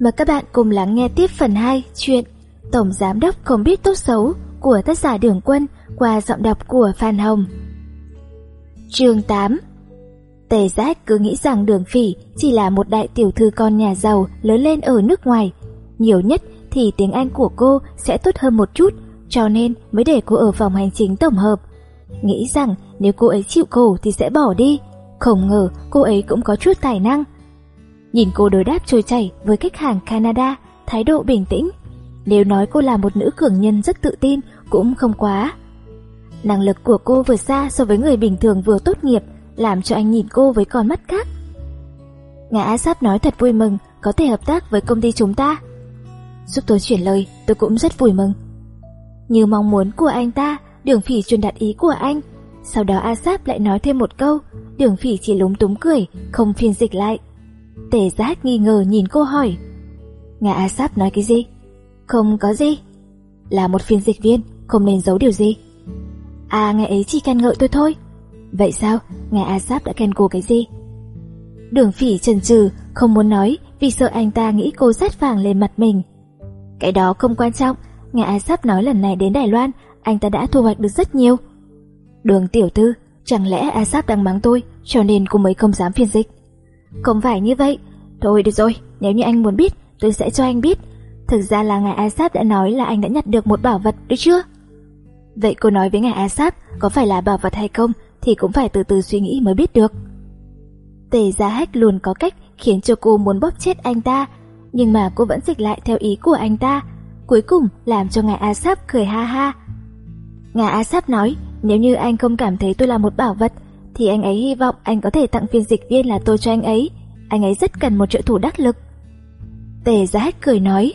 Mời các bạn cùng lắng nghe tiếp phần 2 chuyện Tổng Giám Đốc Không Biết Tốt Xấu của tác giả Đường Quân qua giọng đọc của Phan Hồng. chương 8 Tề Giác cứ nghĩ rằng Đường Phỉ chỉ là một đại tiểu thư con nhà giàu lớn lên ở nước ngoài. Nhiều nhất thì tiếng Anh của cô sẽ tốt hơn một chút, cho nên mới để cô ở phòng hành chính tổng hợp. Nghĩ rằng nếu cô ấy chịu khổ thì sẽ bỏ đi. Không ngờ cô ấy cũng có chút tài năng. Nhìn cô đối đáp trôi chảy với khách hàng Canada, thái độ bình tĩnh. Nếu nói cô là một nữ cường nhân rất tự tin cũng không quá. Năng lực của cô vừa xa so với người bình thường vừa tốt nghiệp, làm cho anh nhìn cô với con mắt khác. ngã A Sáp nói thật vui mừng có thể hợp tác với công ty chúng ta. Giúp tôi chuyển lời, tôi cũng rất vui mừng. Như mong muốn của anh ta, đường phỉ truyền đạt ý của anh. Sau đó A Sáp lại nói thêm một câu, đường phỉ chỉ lúng túng cười, không phiên dịch lại. Tề giác nghi ngờ nhìn cô hỏi. Ngài A Sáp nói cái gì? Không có gì. Là một phiên dịch viên, không nên giấu điều gì. À, ngài ấy chỉ khen ngợi tôi thôi. Vậy sao? Ngài A Sáp đã khen cô cái gì? Đường phỉ chần chừ, không muốn nói vì sợ anh ta nghĩ cô sát vàng lên mặt mình. Cái đó không quan trọng, ngài A Sáp nói lần này đến Đài Loan, anh ta đã thu hoạch được rất nhiều. Đường tiểu thư, chẳng lẽ A Sáp đang mắng tôi, cho nên cô mới không dám phiên dịch? Không phải như vậy. Thôi được rồi, nếu như anh muốn biết, tôi sẽ cho anh biết. Thực ra là ngài Asap đã nói là anh đã nhặt được một bảo vật, được chưa? Vậy cô nói với ngài Asap có phải là bảo vật hay không thì cũng phải từ từ suy nghĩ mới biết được. Tề Gia Hách luôn có cách khiến cho cô muốn bóp chết anh ta, nhưng mà cô vẫn dịch lại theo ý của anh ta, cuối cùng làm cho ngài Asap cười ha ha. Ngài Asap nói, nếu như anh không cảm thấy tôi là một bảo vật, thì anh ấy hy vọng anh có thể tặng phiên dịch viên là tôi cho anh ấy. Anh ấy rất cần một trợ thủ đắc lực. Tề Giá hết cười nói,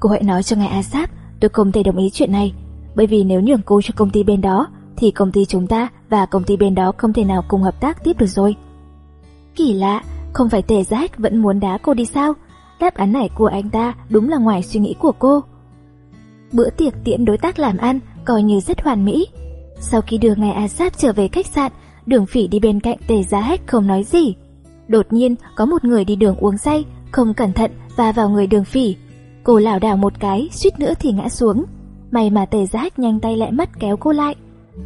cô hãy nói cho ngài Asap, tôi không thể đồng ý chuyện này, bởi vì nếu nhường cô cho công ty bên đó, thì công ty chúng ta và công ty bên đó không thể nào cùng hợp tác tiếp được rồi. Kỳ lạ, không phải Tề Giá vẫn muốn đá cô đi sao? Đáp án này của anh ta đúng là ngoài suy nghĩ của cô. Bữa tiệc tiễn đối tác làm ăn coi như rất hoàn mỹ. Sau khi đưa ngài Asap trở về khách sạn, Đường phỉ đi bên cạnh tề giá hách không nói gì. Đột nhiên có một người đi đường uống say, không cẩn thận và vào người đường phỉ. Cô lảo đảo một cái, suýt nữa thì ngã xuống. May mà tề giá hách nhanh tay lại mắt kéo cô lại.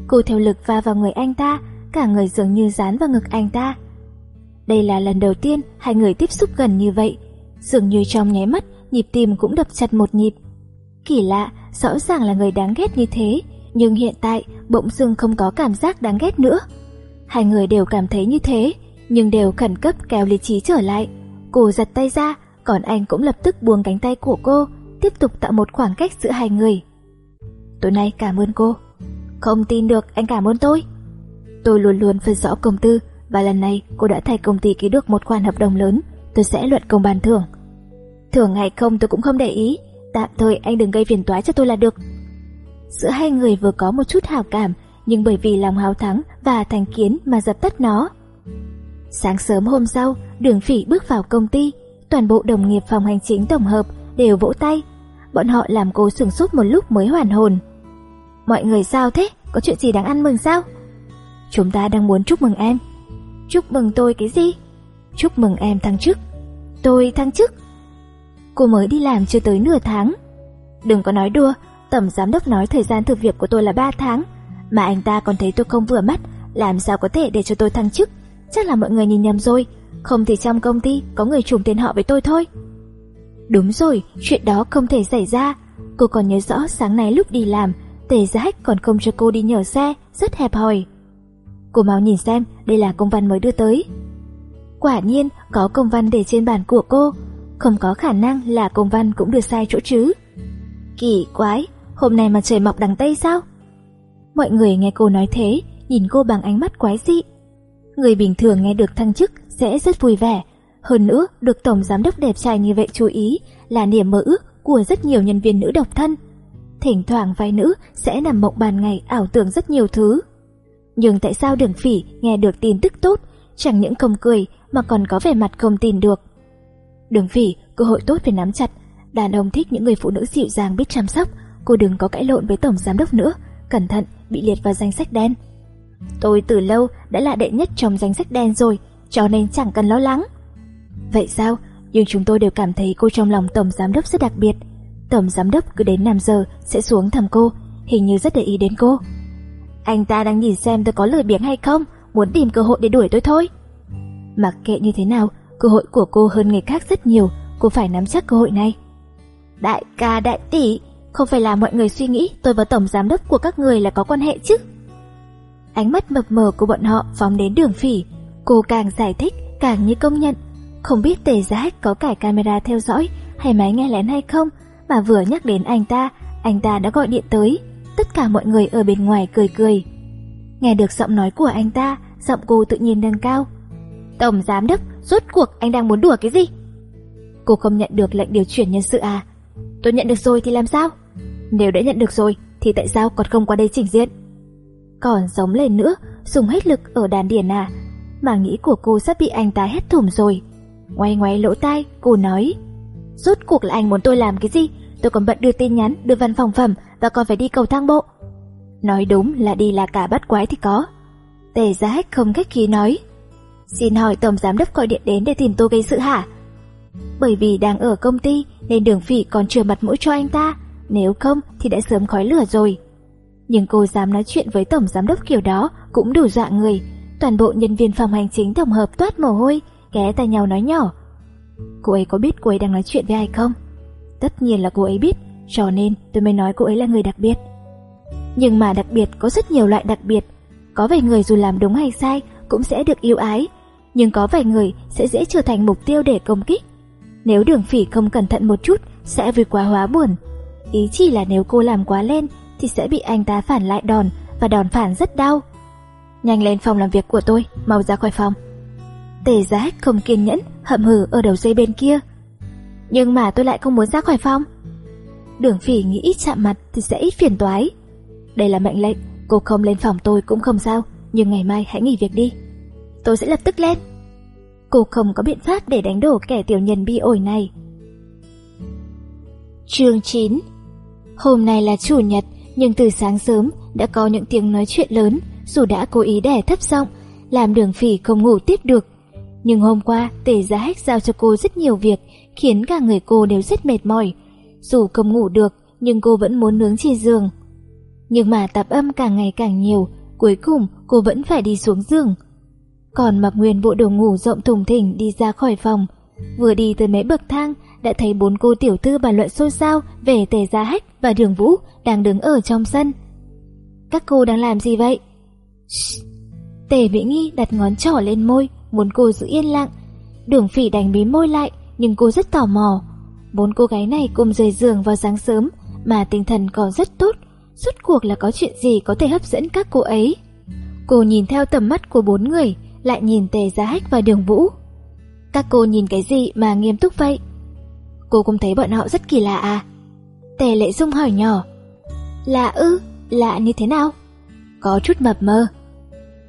Cô theo lực va vào người anh ta, cả người dường như dán vào ngực anh ta. Đây là lần đầu tiên hai người tiếp xúc gần như vậy. Dường như trong nháy mắt, nhịp tim cũng đập chặt một nhịp. Kỳ lạ, rõ ràng là người đáng ghét như thế, nhưng hiện tại bỗng dưng không có cảm giác đáng ghét nữa. Hai người đều cảm thấy như thế, nhưng đều khẩn cấp kéo lý trí trở lại. Cô giật tay ra, còn anh cũng lập tức buông cánh tay của cô, tiếp tục tạo một khoảng cách giữa hai người. Tối nay cảm ơn cô. Không tin được anh cảm ơn tôi. Tôi luôn luôn phân rõ công tư và lần này cô đã thay công ty ký được một khoản hợp đồng lớn, tôi sẽ luận công bàn thưởng. Thưởng hay không tôi cũng không để ý, tạm thời anh đừng gây phiền toái cho tôi là được. Giữa hai người vừa có một chút hào cảm, nhưng bởi vì lòng háo thắng và thành kiến mà dập tắt nó. Sáng sớm hôm sau, đường phỉ bước vào công ty, toàn bộ đồng nghiệp phòng hành chính tổng hợp đều vỗ tay. Bọn họ làm cô sửng sốt một lúc mới hoàn hồn. Mọi người sao thế? Có chuyện gì đáng ăn mừng sao? Chúng ta đang muốn chúc mừng em. Chúc mừng tôi cái gì? Chúc mừng em thăng chức. Tôi thăng chức. Cô mới đi làm chưa tới nửa tháng. Đừng có nói đùa, tổng giám đốc nói thời gian thực việc của tôi là 3 tháng, mà anh ta còn thấy tôi không vừa mắt, làm sao có thể để cho tôi thăng chức? Chắc là mọi người nhìn nhầm rồi, không thì trong công ty có người trùng tên họ với tôi thôi. Đúng rồi, chuyện đó không thể xảy ra. Cô còn nhớ rõ sáng nay lúc đi làm, tề giá hách còn không cho cô đi nhờ xe, rất hẹp hòi. Cô mau nhìn xem, đây là công văn mới đưa tới. Quả nhiên có công văn để trên bàn của cô, không có khả năng là công văn cũng đưa sai chỗ chứ. Kỳ quái, hôm nay mà trời mọc đằng Tây sao? Mọi người nghe cô nói thế, nhìn cô bằng ánh mắt quái dị. Người bình thường nghe được thăng chức sẽ rất vui vẻ. Hơn nữa, được Tổng Giám đốc đẹp trai như vậy chú ý là niềm mơ ước của rất nhiều nhân viên nữ độc thân. Thỉnh thoảng vai nữ sẽ nằm mộng bàn ngày ảo tưởng rất nhiều thứ. Nhưng tại sao đường phỉ nghe được tin tức tốt, chẳng những không cười mà còn có vẻ mặt không tin được. Đường phỉ, cơ hội tốt phải nắm chặt. Đàn ông thích những người phụ nữ dịu dàng biết chăm sóc, cô đừng có cãi lộn với Tổng Giám đốc nữa, cẩn thận bị liệt vào danh sách đen. Tôi từ lâu đã là đệ nhất trong danh sách đen rồi, cho nên chẳng cần lo lắng. Vậy sao? nhưng chúng tôi đều cảm thấy cô trong lòng tổng giám đốc rất đặc biệt. Tổng giám đốc cứ đến 5 giờ sẽ xuống thăm cô, hình như rất để ý đến cô. Anh ta đang nhìn xem tôi có lười biếng hay không, muốn tìm cơ hội để đuổi tôi thôi. Mặc kệ như thế nào, cơ hội của cô hơn người khác rất nhiều, cô phải nắm chắc cơ hội này. Đại ca đại tỷ, không phải là mọi người suy nghĩ tôi và tổng giám đốc của các người là có quan hệ chứ. Ánh mắt mập mờ của bọn họ phóng đến đường phỉ, cô càng giải thích càng như công nhận. Không biết tề giá có cải camera theo dõi hay máy nghe lén hay không, mà vừa nhắc đến anh ta, anh ta đã gọi điện tới. Tất cả mọi người ở bên ngoài cười cười. Nghe được giọng nói của anh ta, giọng cô tự nhiên nâng cao. Tổng giám đốc, rốt cuộc anh đang muốn đùa cái gì? Cô không nhận được lệnh điều chuyển nhân sự à? Tôi nhận được rồi thì làm sao? Nếu đã nhận được rồi thì tại sao còn không qua đây trình diện? Còn giống lên nữa, dùng hết lực ở đàn điển à? Mà nghĩ của cô sắp bị anh ta hết thủng rồi. Ngoay ngoáy lỗ tai, cô nói. Rốt cuộc là anh muốn tôi làm cái gì? Tôi còn bận đưa tin nhắn, đưa văn phòng phẩm và còn phải đi cầu thang bộ. Nói đúng là đi là cả bắt quái thì có. Tề giá hách không khách khí nói. Xin hỏi tổng giám đốc gọi điện đến để tìm tôi gây sự hả? Bởi vì đang ở công ty nên đường phỉ còn chưa mặt mũi cho anh ta, nếu không thì đã sớm khói lửa rồi. Nhưng cô dám nói chuyện với tổng giám đốc kiểu đó cũng đủ dọa người. Toàn bộ nhân viên phòng hành chính tổng hợp toát mồ hôi, ghé tay nhau nói nhỏ. Cô ấy có biết cô ấy đang nói chuyện với ai không? Tất nhiên là cô ấy biết, cho nên tôi mới nói cô ấy là người đặc biệt. Nhưng mà đặc biệt có rất nhiều loại đặc biệt. Có vài người dù làm đúng hay sai cũng sẽ được yêu ái, nhưng có vài người sẽ dễ trở thành mục tiêu để công kích. Nếu đường phỉ không cẩn thận một chút sẽ vì quá hóa buồn. Ý chỉ là nếu cô làm quá lên thì sẽ bị anh ta phản lại đòn và đòn phản rất đau. Nhanh lên phòng làm việc của tôi, mau ra khỏi phòng. Tề giá không kiên nhẫn, hậm hừ ở đầu dây bên kia. Nhưng mà tôi lại không muốn ra khỏi phòng. Đường phỉ nghĩ ít chạm mặt thì sẽ ít phiền toái. Đây là mệnh lệnh, cô không lên phòng tôi cũng không sao, nhưng ngày mai hãy nghỉ việc đi. Tôi sẽ lập tức lên. Cô không có biện pháp để đánh đổ kẻ tiểu nhân bi ổi này. Chương 9 Hôm nay là chủ nhật, nhưng từ sáng sớm đã có những tiếng nói chuyện lớn, dù đã cố ý đẻ thấp giọng, làm đường phỉ không ngủ tiếp được. Nhưng hôm qua, tề giá hách giao cho cô rất nhiều việc, khiến cả người cô đều rất mệt mỏi. Dù không ngủ được, nhưng cô vẫn muốn nướng trên giường. Nhưng mà tạp âm càng ngày càng nhiều, cuối cùng cô vẫn phải đi xuống giường. Còn mặc nguyên bộ đồ ngủ rộng thùng thình đi ra khỏi phòng. Vừa đi tới mấy bậc thang, đã thấy bốn cô tiểu thư bàn luận xôn xao về tề gia hách và đường vũ đang đứng ở trong sân. Các cô đang làm gì vậy? Tề Vĩ Nghi đặt ngón trỏ lên môi, muốn cô giữ yên lặng. Đường phỉ đánh bí môi lại, nhưng cô rất tò mò. Bốn cô gái này cùng rời giường vào sáng sớm, mà tinh thần còn rất tốt. Suốt cuộc là có chuyện gì có thể hấp dẫn các cô ấy? Cô nhìn theo tầm mắt của bốn người, lại nhìn Tề gia Hách và Đường Vũ. Các cô nhìn cái gì mà nghiêm túc vậy? Cô cũng thấy bọn họ rất kỳ lạ à? Tề Lệ Dung hỏi nhỏ. Lạ ư? Lạ như thế nào? Có chút mập mờ.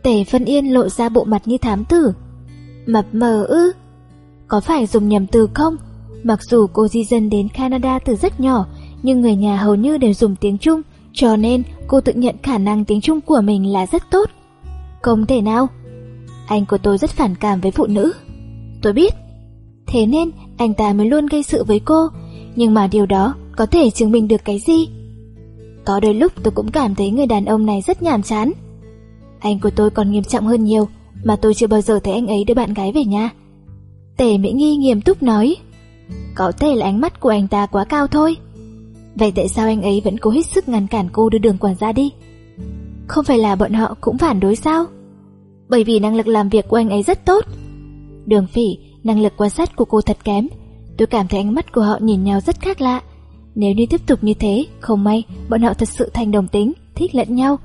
Tề Phân Yên lộ ra bộ mặt như thám tử. Mập mờ ư? Có phải dùng nhầm từ không? Mặc dù cô di dân đến Canada từ rất nhỏ, nhưng người nhà hầu như đều dùng tiếng Trung, cho nên cô tự nhận khả năng tiếng Trung của mình là rất tốt. Không thể nào. Anh của tôi rất phản cảm với phụ nữ. Tôi biết. Thế nên anh ta mới luôn gây sự với cô, nhưng mà điều đó có thể chứng minh được cái gì? Có đôi lúc tôi cũng cảm thấy người đàn ông này rất nhàm chán. Anh của tôi còn nghiêm trọng hơn nhiều, mà tôi chưa bao giờ thấy anh ấy đưa bạn gái về nhà. Tề Mỹ Nghi nghiêm túc nói, có thể là ánh mắt của anh ta quá cao thôi. Vậy tại sao anh ấy vẫn cố hết sức ngăn cản cô đưa đường quản gia đi? Không phải là bọn họ cũng phản đối sao? Bởi vì năng lực làm việc của anh ấy rất tốt. Đường phỉ, năng lực quan sát của cô thật kém. Tôi cảm thấy ánh mắt của họ nhìn nhau rất khác lạ. Nếu như tiếp tục như thế, không may, bọn họ thật sự thành đồng tính, thích lẫn nhau.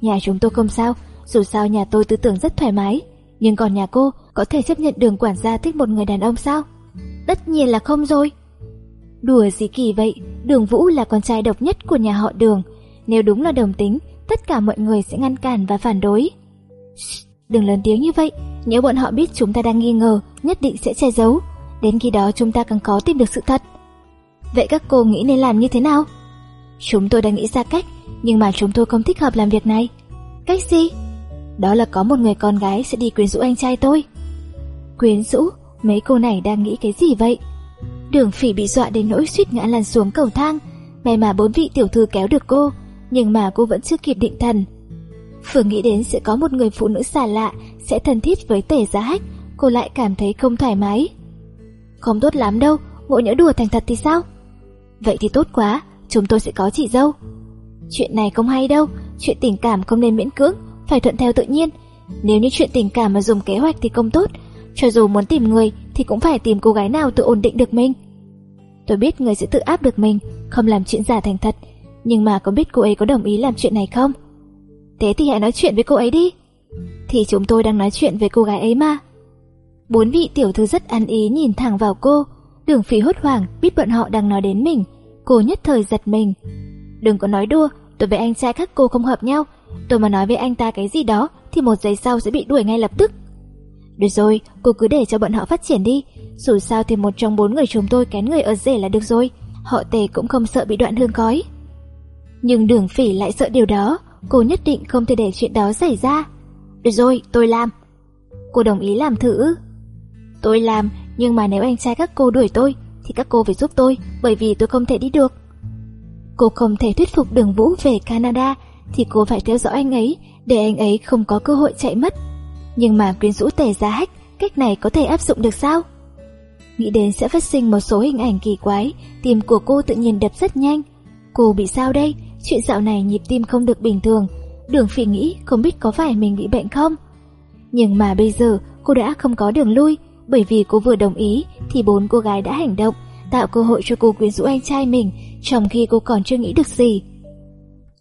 Nhà chúng tôi không sao, dù sao nhà tôi tư tưởng rất thoải mái. Nhưng còn nhà cô, có thể chấp nhận đường quản gia thích một người đàn ông sao? Tất nhiên là không rồi. Đùa gì kỳ vậy, đường Vũ là con trai độc nhất của nhà họ đường. Nếu đúng là đồng tính, tất cả mọi người sẽ ngăn cản và phản đối. Đừng lớn tiếng như vậy, nếu bọn họ biết chúng ta đang nghi ngờ, nhất định sẽ che giấu. Đến khi đó chúng ta càng khó tìm được sự thật. Vậy các cô nghĩ nên làm như thế nào? Chúng tôi đã nghĩ ra cách, nhưng mà chúng tôi không thích hợp làm việc này. Cách gì? Đó là có một người con gái sẽ đi quyến rũ anh trai tôi. Quyến rũ? mấy cô này đang nghĩ cái gì vậy? Đường phỉ bị dọa đến nỗi suýt ngã lăn xuống cầu thang. May mà bốn vị tiểu thư kéo được cô, nhưng mà cô vẫn chưa kịp định thần. Vừa nghĩ đến sẽ có một người phụ nữ xa lạ sẽ thân thiết với tể giá hách, cô lại cảm thấy không thoải mái. Không tốt lắm đâu, ngộ nhỡ đùa thành thật thì sao? Vậy thì tốt quá, chúng tôi sẽ có chị dâu. Chuyện này không hay đâu, chuyện tình cảm không nên miễn cưỡng, phải thuận theo tự nhiên. Nếu như chuyện tình cảm mà dùng kế hoạch thì không tốt, cho dù muốn tìm người thì cũng phải tìm cô gái nào tự ổn định được mình. Tôi biết người sẽ tự áp được mình, không làm chuyện giả thành thật, nhưng mà có biết cô ấy có đồng ý làm chuyện này không? Thế thì hãy nói chuyện với cô ấy đi. Thì chúng tôi đang nói chuyện với cô gái ấy mà. Bốn vị tiểu thư rất ăn ý nhìn thẳng vào cô, đường phí hốt hoảng biết bọn họ đang nói đến mình, cô nhất thời giật mình. Đừng có nói đua tôi với anh trai các cô không hợp nhau, tôi mà nói với anh ta cái gì đó thì một giây sau sẽ bị đuổi ngay lập tức. Được rồi, cô cứ để cho bọn họ phát triển đi, dù sao thì một trong bốn người chúng tôi kén người ở rể là được rồi, họ tề cũng không sợ bị đoạn hương khói. Nhưng đường phỉ lại sợ điều đó, cô nhất định không thể để chuyện đó xảy ra. Được rồi, tôi làm. Cô đồng ý làm thử. Tôi làm, nhưng mà nếu anh trai các cô đuổi tôi, thì các cô phải giúp tôi, bởi vì tôi không thể đi được. Cô không thể thuyết phục đường Vũ về Canada, thì cô phải theo dõi anh ấy, để anh ấy không có cơ hội chạy mất. Nhưng mà quyến rũ tề giá hách, cách này có thể áp dụng được sao? Nghĩ đến sẽ phát sinh một số hình ảnh kỳ quái, tim của cô tự nhiên đập rất nhanh. Cô bị sao đây? Chuyện dạo này nhịp tim không được bình thường. Đường phỉ nghĩ không biết có phải mình bị bệnh không? Nhưng mà bây giờ cô đã không có đường lui, bởi vì cô vừa đồng ý thì bốn cô gái đã hành động, tạo cơ hội cho cô quyến rũ anh trai mình, trong khi cô còn chưa nghĩ được gì.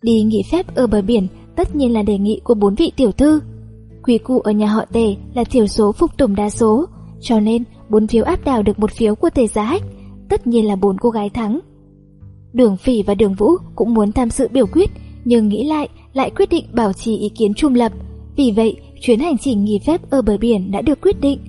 Đi nghỉ phép ở bờ biển tất nhiên là đề nghị của bốn vị tiểu thư. Quý cụ ở nhà họ Tề là thiểu số phục tùng đa số, cho nên bốn phiếu áp đảo được một phiếu của Tề Giá Hách, tất nhiên là bốn cô gái thắng. Đường Phỉ và Đường Vũ cũng muốn tham dự biểu quyết, nhưng nghĩ lại lại quyết định bảo trì ý kiến trung lập. Vì vậy, chuyến hành trình nghỉ phép ở bờ biển đã được quyết định.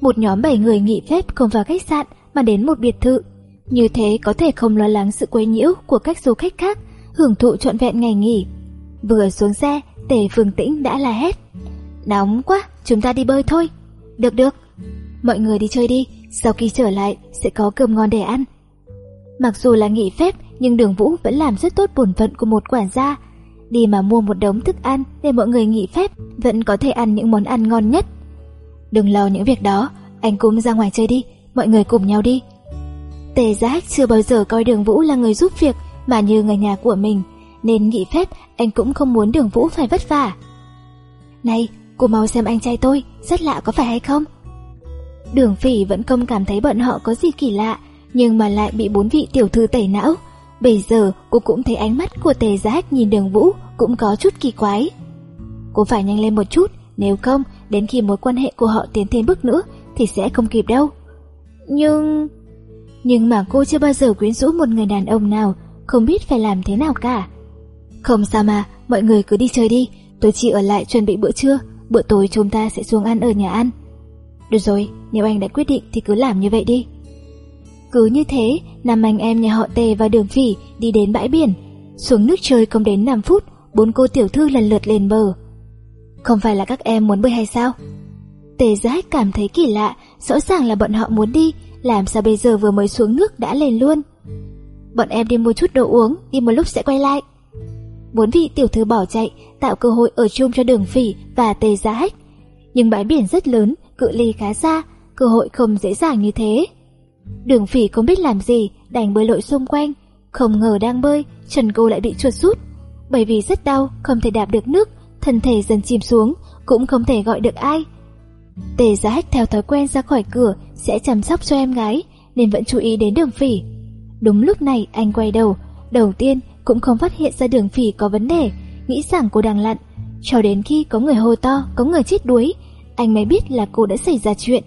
Một nhóm 7 người nghỉ phép không vào khách sạn mà đến một biệt thự. Như thế có thể không lo lắng sự quấy nhiễu của các du khách khác, hưởng thụ trọn vẹn ngày nghỉ. Vừa xuống xe, Tề Phương Tĩnh đã la hét. Nóng quá, chúng ta đi bơi thôi. Được được. Mọi người đi chơi đi, sau khi trở lại sẽ có cơm ngon để ăn. Mặc dù là nghỉ phép nhưng đường Vũ vẫn làm rất tốt bổn phận của một quản gia. Đi mà mua một đống thức ăn để mọi người nghỉ phép vẫn có thể ăn những món ăn ngon nhất. Đừng lo những việc đó, anh cũng ra ngoài chơi đi, mọi người cùng nhau đi. Tề giác chưa bao giờ coi đường Vũ là người giúp việc mà như người nhà của mình, nên nghỉ phép anh cũng không muốn đường Vũ phải vất vả. Này, cô mau xem anh trai tôi, rất lạ có phải hay không? Đường phỉ vẫn không cảm thấy bọn họ có gì kỳ lạ, nhưng mà lại bị bốn vị tiểu thư tẩy não. Bây giờ cô cũng thấy ánh mắt của tề giác nhìn đường vũ cũng có chút kỳ quái. Cô phải nhanh lên một chút, nếu không đến khi mối quan hệ của họ tiến thêm bước nữa thì sẽ không kịp đâu. Nhưng... Nhưng mà cô chưa bao giờ quyến rũ một người đàn ông nào, không biết phải làm thế nào cả. Không sao mà, mọi người cứ đi chơi đi, tôi chỉ ở lại chuẩn bị bữa trưa, bữa tối chúng ta sẽ xuống ăn ở nhà ăn. Được rồi, nếu anh đã quyết định thì cứ làm như vậy đi. Cứ như thế, năm anh em nhà họ Tề và Đường Phỉ đi đến bãi biển. Xuống nước chơi không đến 5 phút, bốn cô tiểu thư lần lượt lên bờ. Không phải là các em muốn bơi hay sao? Tề giác cảm thấy kỳ lạ, rõ ràng là bọn họ muốn đi, làm sao bây giờ vừa mới xuống nước đã lên luôn. Bọn em đi mua chút đồ uống, đi một lúc sẽ quay lại. Bốn vị tiểu thư bỏ chạy, tạo cơ hội ở chung cho đường phỉ và tề giá hách. Nhưng bãi biển rất lớn, cự ly khá xa, cơ hội không dễ dàng như thế. Đường phỉ không biết làm gì, đành bơi lội xung quanh. Không ngờ đang bơi, Trần cô lại bị chuột rút. Bởi vì rất đau, không thể đạp được nước, thân thể dần chìm xuống, cũng không thể gọi được ai. Tề giá hách theo thói quen ra khỏi cửa sẽ chăm sóc cho em gái, nên vẫn chú ý đến đường phỉ. Đúng lúc này anh quay đầu, đầu tiên cũng không phát hiện ra đường phỉ có vấn đề, nghĩ rằng cô đang lặn. Cho đến khi có người hô to, có người chết đuối, anh mới biết là cô đã xảy ra chuyện.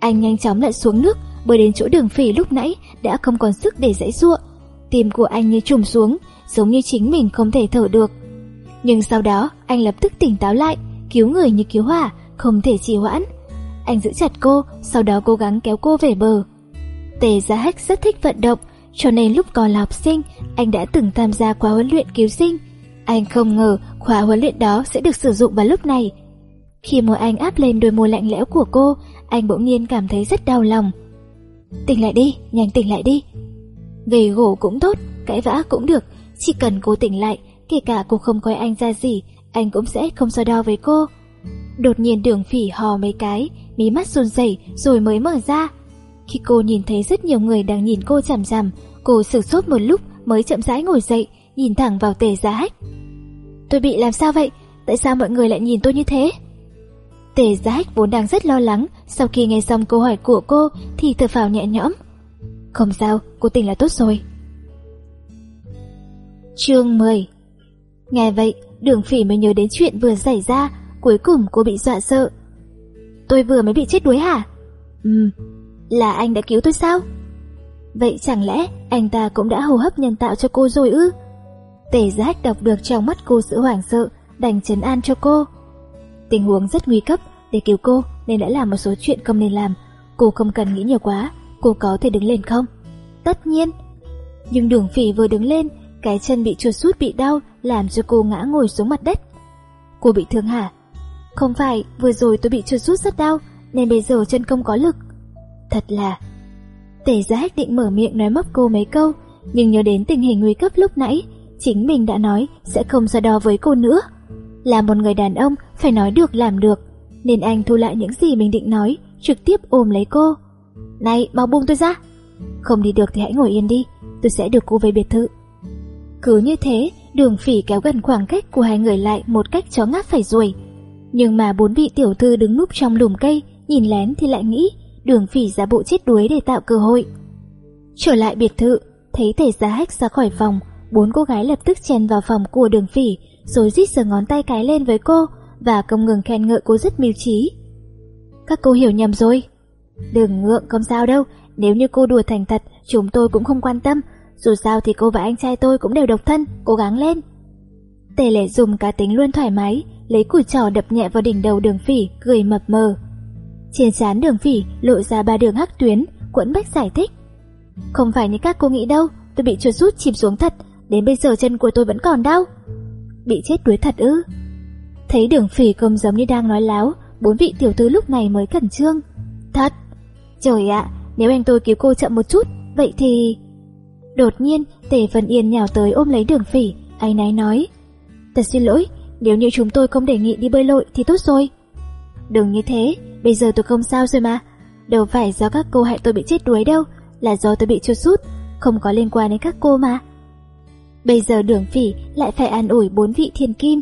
Anh nhanh chóng lặn xuống nước, bởi đến chỗ đường phỉ lúc nãy đã không còn sức để dãy giụa. Tim của anh như trùng xuống, giống như chính mình không thể thở được. Nhưng sau đó, anh lập tức tỉnh táo lại, cứu người như cứu hỏa, không thể trì hoãn. Anh giữ chặt cô, sau đó cố gắng kéo cô về bờ. Tề Giá Hách rất thích vận động, cho nên lúc còn là học sinh, anh đã từng tham gia khóa huấn luyện cứu sinh. Anh không ngờ khóa huấn luyện đó sẽ được sử dụng vào lúc này. Khi môi anh áp lên đôi môi lạnh lẽo của cô, anh bỗng nhiên cảm thấy rất đau lòng. Tỉnh lại đi, nhanh tỉnh lại đi. gầy gỗ cũng tốt, cãi vã cũng được, chỉ cần cô tỉnh lại, kể cả cô không coi anh ra gì, anh cũng sẽ không so đo với cô. Đột nhiên đường phỉ hò mấy cái, mí mắt run rẩy rồi mới mở ra. Khi cô nhìn thấy rất nhiều người đang nhìn cô chằm chằm, cô sửng sốt một lúc mới chậm rãi ngồi dậy, nhìn thẳng vào tề giá hách. Tôi bị làm sao vậy? Tại sao mọi người lại nhìn tôi như thế? Tề giá hách vốn đang rất lo lắng, sau khi nghe xong câu hỏi của cô thì thở phào nhẹ nhõm. Không sao, cô tỉnh là tốt rồi. Chương 10 Nghe vậy, đường phỉ mới nhớ đến chuyện vừa xảy ra, cuối cùng cô bị dọa sợ. Tôi vừa mới bị chết đuối hả? Ừm, là anh đã cứu tôi sao? Vậy chẳng lẽ anh ta cũng đã hô hấp nhân tạo cho cô rồi ư? Tề giác đọc được trong mắt cô sự hoảng sợ, đành chấn an cho cô. Tình huống rất nguy cấp, để cứu cô nên đã làm một số chuyện không nên làm. Cô không cần nghĩ nhiều quá, cô có thể đứng lên không? Tất nhiên. Nhưng đường phỉ vừa đứng lên, cái chân bị chuột sút bị đau làm cho cô ngã ngồi xuống mặt đất. Cô bị thương hả? Không phải, vừa rồi tôi bị chuột sút rất đau, nên bây giờ chân không có lực. Thật là... Tề giác định mở miệng nói móc cô mấy câu, nhưng nhớ đến tình hình nguy cấp lúc nãy, chính mình đã nói sẽ không so đo với cô nữa. Là một người đàn ông phải nói được làm được, nên anh thu lại những gì mình định nói, trực tiếp ôm lấy cô. Này, mau buông tôi ra. Không đi được thì hãy ngồi yên đi, tôi sẽ được cô về biệt thự. Cứ như thế, đường phỉ kéo gần khoảng cách của hai người lại một cách chó ngáp phải ruồi. Nhưng mà bốn vị tiểu thư đứng núp trong lùm cây, nhìn lén thì lại nghĩ đường phỉ giả bộ chết đuối để tạo cơ hội. Trở lại biệt thự, thấy tề giá hách ra khỏi phòng, bốn cô gái lập tức chen vào phòng của đường phỉ, rồi rít giơ ngón tay cái lên với cô và không ngừng khen ngợi cô rất mưu trí. Các cô hiểu nhầm rồi. Đừng ngượng không sao đâu, nếu như cô đùa thành thật, chúng tôi cũng không quan tâm, dù sao thì cô và anh trai tôi cũng đều độc thân, cố gắng lên. Tề lệ dùng cá tính luôn thoải mái, lấy củi trò đập nhẹ vào đỉnh đầu đường phỉ, cười mập mờ. Trên trán đường phỉ lộ ra ba đường hắc tuyến, quẫn bách giải thích. Không phải như các cô nghĩ đâu, tôi bị chuột rút chìm xuống thật, đến bây giờ chân của tôi vẫn còn đau. Bị chết đuối thật ư? Thấy đường phỉ không giống như đang nói láo, bốn vị tiểu thư lúc này mới cẩn trương. Thật! Trời ạ, nếu anh tôi cứu cô chậm một chút, vậy thì... Đột nhiên, Tề Vân Yên nhào tới ôm lấy đường phỉ, anh ấy nói. Thật xin lỗi, nếu như chúng tôi không đề nghị đi bơi lội thì tốt rồi. Đừng như thế, bây giờ tôi không sao rồi mà. Đâu phải do các cô hại tôi bị chết đuối đâu, là do tôi bị chuột sút, không có liên quan đến các cô mà. Bây giờ đường phỉ lại phải an ủi bốn vị thiên kim.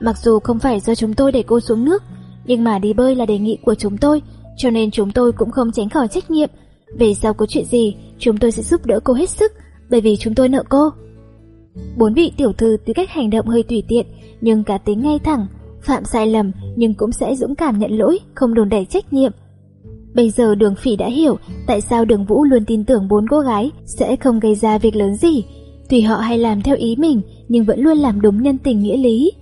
Mặc dù không phải do chúng tôi để cô xuống nước, nhưng mà đi bơi là đề nghị của chúng tôi, cho nên chúng tôi cũng không tránh khỏi trách nhiệm. Về sau có chuyện gì, chúng tôi sẽ giúp đỡ cô hết sức, bởi vì chúng tôi nợ cô. Bốn vị tiểu thư tuy cách hành động hơi tùy tiện, nhưng cả tính ngay thẳng, phạm sai lầm nhưng cũng sẽ dũng cảm nhận lỗi, không đồn đẩy trách nhiệm. Bây giờ đường phỉ đã hiểu tại sao đường vũ luôn tin tưởng bốn cô gái sẽ không gây ra việc lớn gì. Tùy họ hay làm theo ý mình nhưng vẫn luôn làm đúng nhân tình nghĩa lý.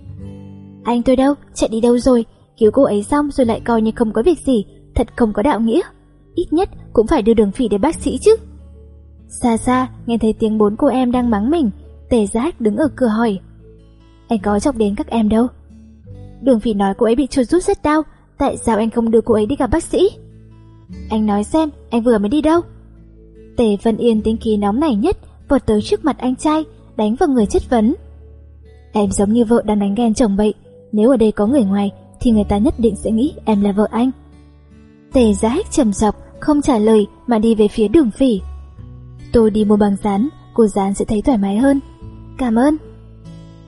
Anh tôi đâu, chạy đi đâu rồi, cứu cô ấy xong rồi lại coi như không có việc gì, thật không có đạo nghĩa. Ít nhất cũng phải đưa đường phỉ đến bác sĩ chứ. Xa xa, nghe thấy tiếng bốn cô em đang mắng mình, tề giác đứng ở cửa hỏi. Anh có chọc đến các em đâu? Đường phỉ nói cô ấy bị chuột rút rất đau, tại sao anh không đưa cô ấy đi gặp bác sĩ? Anh nói xem, anh vừa mới đi đâu? Tề Vân Yên tính khí nóng này nhất, vọt tới trước mặt anh trai, đánh vào người chất vấn. Em giống như vợ đang đánh ghen chồng vậy, nếu ở đây có người ngoài thì người ta nhất định sẽ nghĩ em là vợ anh. Tề giá hách trầm dọc, không trả lời mà đi về phía đường phỉ. Tôi đi mua bằng rán, cô rán sẽ thấy thoải mái hơn. Cảm ơn.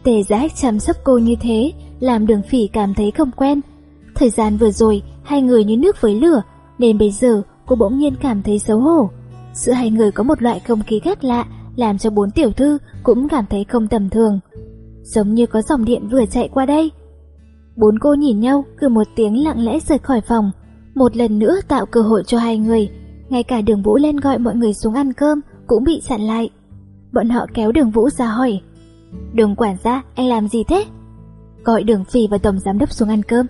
Tề giác chăm sóc cô như thế, làm đường phỉ cảm thấy không quen. Thời gian vừa rồi, hai người như nước với lửa, nên bây giờ cô bỗng nhiên cảm thấy xấu hổ. Giữa hai người có một loại không khí khác lạ, làm cho bốn tiểu thư cũng cảm thấy không tầm thường. Giống như có dòng điện vừa chạy qua đây. Bốn cô nhìn nhau, cứ một tiếng lặng lẽ rời khỏi phòng, một lần nữa tạo cơ hội cho hai người. Ngay cả đường Vũ lên gọi mọi người xuống ăn cơm cũng bị chặn lại. Bọn họ kéo đường Vũ ra hỏi. Đường quản gia, anh làm gì thế? Gọi đường phỉ và tổng giám đốc xuống ăn cơm.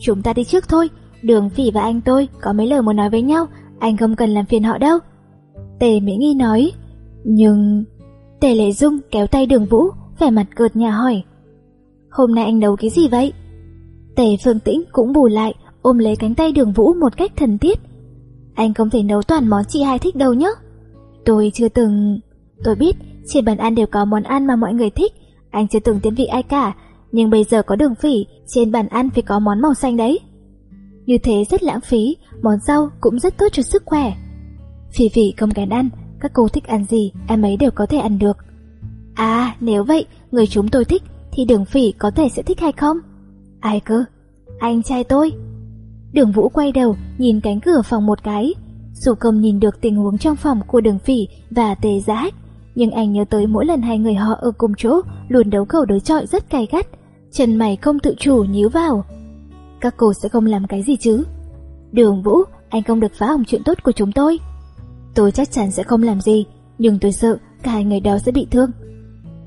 Chúng ta đi trước thôi, đường phỉ và anh tôi có mấy lời muốn nói với nhau, anh không cần làm phiền họ đâu. Tề Mỹ Nghi nói. Nhưng... Tề Lệ Dung kéo tay đường Vũ, vẻ mặt cợt nhà hỏi. Hôm nay anh nấu cái gì vậy? Tề Phương Tĩnh cũng bù lại, ôm lấy cánh tay đường vũ một cách thần thiết. Anh không thể nấu toàn món chị hai thích đâu nhé. Tôi chưa từng... Tôi biết trên bàn ăn đều có món ăn mà mọi người thích. Anh chưa từng tiến vị ai cả. Nhưng bây giờ có đường phỉ, trên bàn ăn phải có món màu xanh đấy. Như thế rất lãng phí, món rau cũng rất tốt cho sức khỏe. Phỉ phỉ không kén ăn, các cô thích ăn gì em ấy đều có thể ăn được. À nếu vậy người chúng tôi thích thì đường phỉ có thể sẽ thích hay không? Ai cơ? Anh trai tôi. Đường Vũ quay đầu nhìn cánh cửa phòng một cái. Dù không nhìn được tình huống trong phòng của đường phỉ và tề giá nhưng anh nhớ tới mỗi lần hai người họ ở cùng chỗ luôn đấu khẩu đối chọi rất cay gắt. Chân mày không tự chủ nhíu vào. Các cô sẽ không làm cái gì chứ? Đường Vũ, anh không được phá hỏng chuyện tốt của chúng tôi. Tôi chắc chắn sẽ không làm gì, nhưng tôi sợ cả hai người đó sẽ bị thương.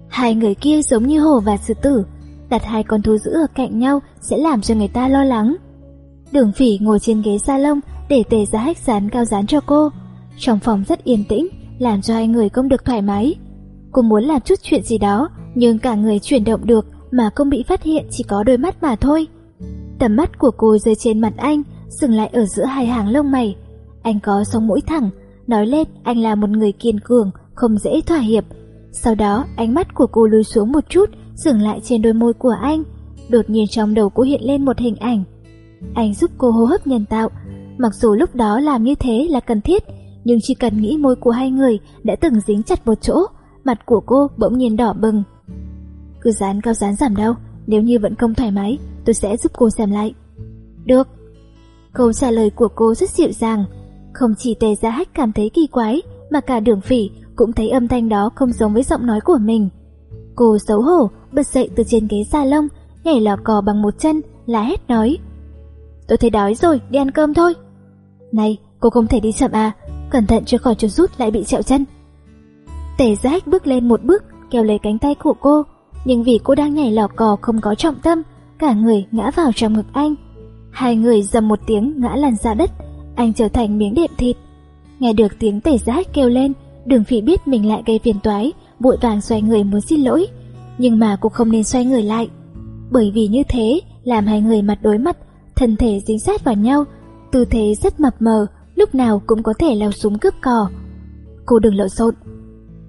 Hai người kia giống như hổ và sư tử, đặt hai con thú dữ ở cạnh nhau sẽ làm cho người ta lo lắng. Đường phỉ ngồi trên ghế salon để tề giá hách dán cao dán cho cô. Trong phòng rất yên tĩnh, làm cho hai người không được thoải mái. Cô muốn làm chút chuyện gì đó, nhưng cả người chuyển động được mà không bị phát hiện chỉ có đôi mắt mà thôi. Tầm mắt của cô rơi trên mặt anh, dừng lại ở giữa hai hàng lông mày. Anh có sống mũi thẳng, nói lên anh là một người kiên cường, không dễ thỏa hiệp. Sau đó ánh mắt của cô lùi xuống một chút, dừng lại trên đôi môi của anh. Đột nhiên trong đầu cô hiện lên một hình ảnh. Anh giúp cô hô hấp nhân tạo. Mặc dù lúc đó làm như thế là cần thiết, nhưng chỉ cần nghĩ môi của hai người đã từng dính chặt một chỗ, mặt của cô bỗng nhiên đỏ bừng. Cứ dán cao dán giảm đâu, nếu như vẫn không thoải mái, tôi sẽ giúp cô xem lại. Được. Câu trả lời của cô rất dịu dàng, không chỉ tề gia hách cảm thấy kỳ quái, mà cả đường phỉ cũng thấy âm thanh đó không giống với giọng nói của mình. Cô xấu hổ, bật dậy từ trên ghế salon, nhảy lò cò bằng một chân, là hét nói. Tôi thấy đói rồi, đi ăn cơm thôi. Này, cô không thể đi chậm à, cẩn thận chưa khỏi chuột rút lại bị trẹo chân. Tề giác bước lên một bước, kéo lấy cánh tay của cô, nhưng vì cô đang nhảy lò cò không có trọng tâm, cả người ngã vào trong ngực anh. Hai người dầm một tiếng ngã lăn ra đất, anh trở thành miếng đệm thịt. Nghe được tiếng tề giác kêu lên, đường phỉ biết mình lại gây phiền toái, vội vàng xoay người muốn xin lỗi. Nhưng mà cô không nên xoay người lại. Bởi vì như thế, làm hai người mặt đối mặt, thân thể dính sát vào nhau, tư thế rất mập mờ, lúc nào cũng có thể lao súng cướp cò. Cô đừng lộn xộn.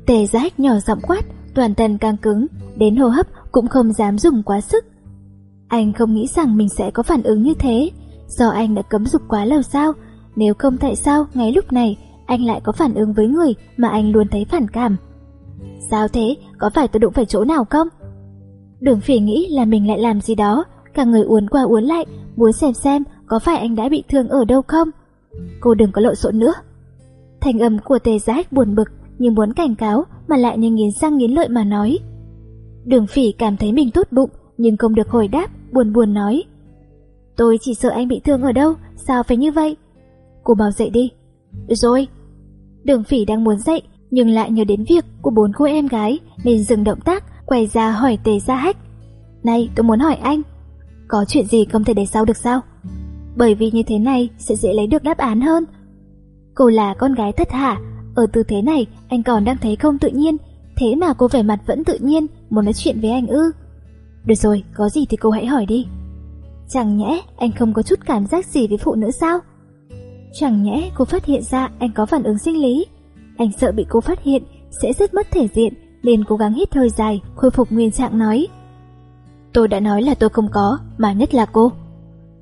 Tề giác nhỏ giọng quát, toàn thân căng cứng, đến hô hấp cũng không dám dùng quá sức. Anh không nghĩ rằng mình sẽ có phản ứng như thế, do anh đã cấm dục quá lâu sao, nếu không tại sao ngay lúc này anh lại có phản ứng với người mà anh luôn thấy phản cảm. Sao thế, có phải tôi đụng phải chỗ nào không? Đường phỉ nghĩ là mình lại làm gì đó, cả người uốn qua uốn lại, muốn xem xem có phải anh đã bị thương ở đâu không. Cô đừng có lộn xộn nữa. Thành âm của tề giác buồn bực như muốn cảnh cáo mà lại như nghiến răng nghiến lợi mà nói. Đường phỉ cảm thấy mình tốt bụng nhưng không được hồi đáp, buồn buồn nói. Tôi chỉ sợ anh bị thương ở đâu, sao phải như vậy? Cô bảo dậy đi. Rồi. Đường phỉ đang muốn dậy, nhưng lại nhớ đến việc của bốn cô em gái nên dừng động tác, quay ra hỏi tề gia hách. Này, tôi muốn hỏi anh, có chuyện gì không thể để sau được sao? Bởi vì như thế này sẽ dễ lấy được đáp án hơn. Cô là con gái thất hả, ở tư thế này anh còn đang thấy không tự nhiên, thế mà cô vẻ mặt vẫn tự nhiên, muốn nói chuyện với anh ư. Được rồi, có gì thì cô hãy hỏi đi. Chẳng nhẽ anh không có chút cảm giác gì với phụ nữ sao? Chẳng nhẽ cô phát hiện ra anh có phản ứng sinh lý. Anh sợ bị cô phát hiện sẽ rất mất thể diện nên cố gắng hít hơi dài, khôi phục nguyên trạng nói. Tôi đã nói là tôi không có, mà nhất là cô.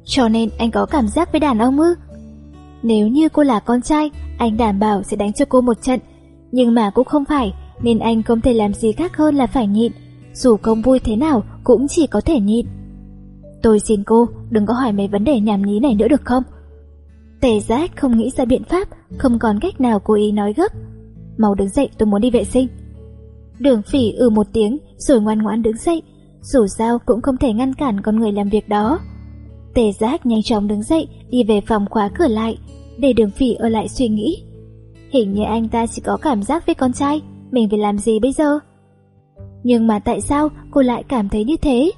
Cho nên anh có cảm giác với đàn ông ư? Nếu như cô là con trai, anh đảm bảo sẽ đánh cho cô một trận. Nhưng mà cũng không phải, nên anh không thể làm gì khác hơn là phải nhịn. Dù không vui thế nào cũng chỉ có thể nhịn. Tôi xin cô, đừng có hỏi mấy vấn đề nhảm nhí này nữa được không? Tề giác không nghĩ ra biện pháp, không còn cách nào cố ý nói gấp. Mau đứng dậy tôi muốn đi vệ sinh. Đường phỉ ừ một tiếng rồi ngoan ngoãn đứng dậy, dù sao cũng không thể ngăn cản con người làm việc đó. Tề giác nhanh chóng đứng dậy đi về phòng khóa cửa lại, để đường phỉ ở lại suy nghĩ. Hình như anh ta chỉ có cảm giác với con trai, mình phải làm gì bây giờ? Nhưng mà tại sao cô lại cảm thấy như thế?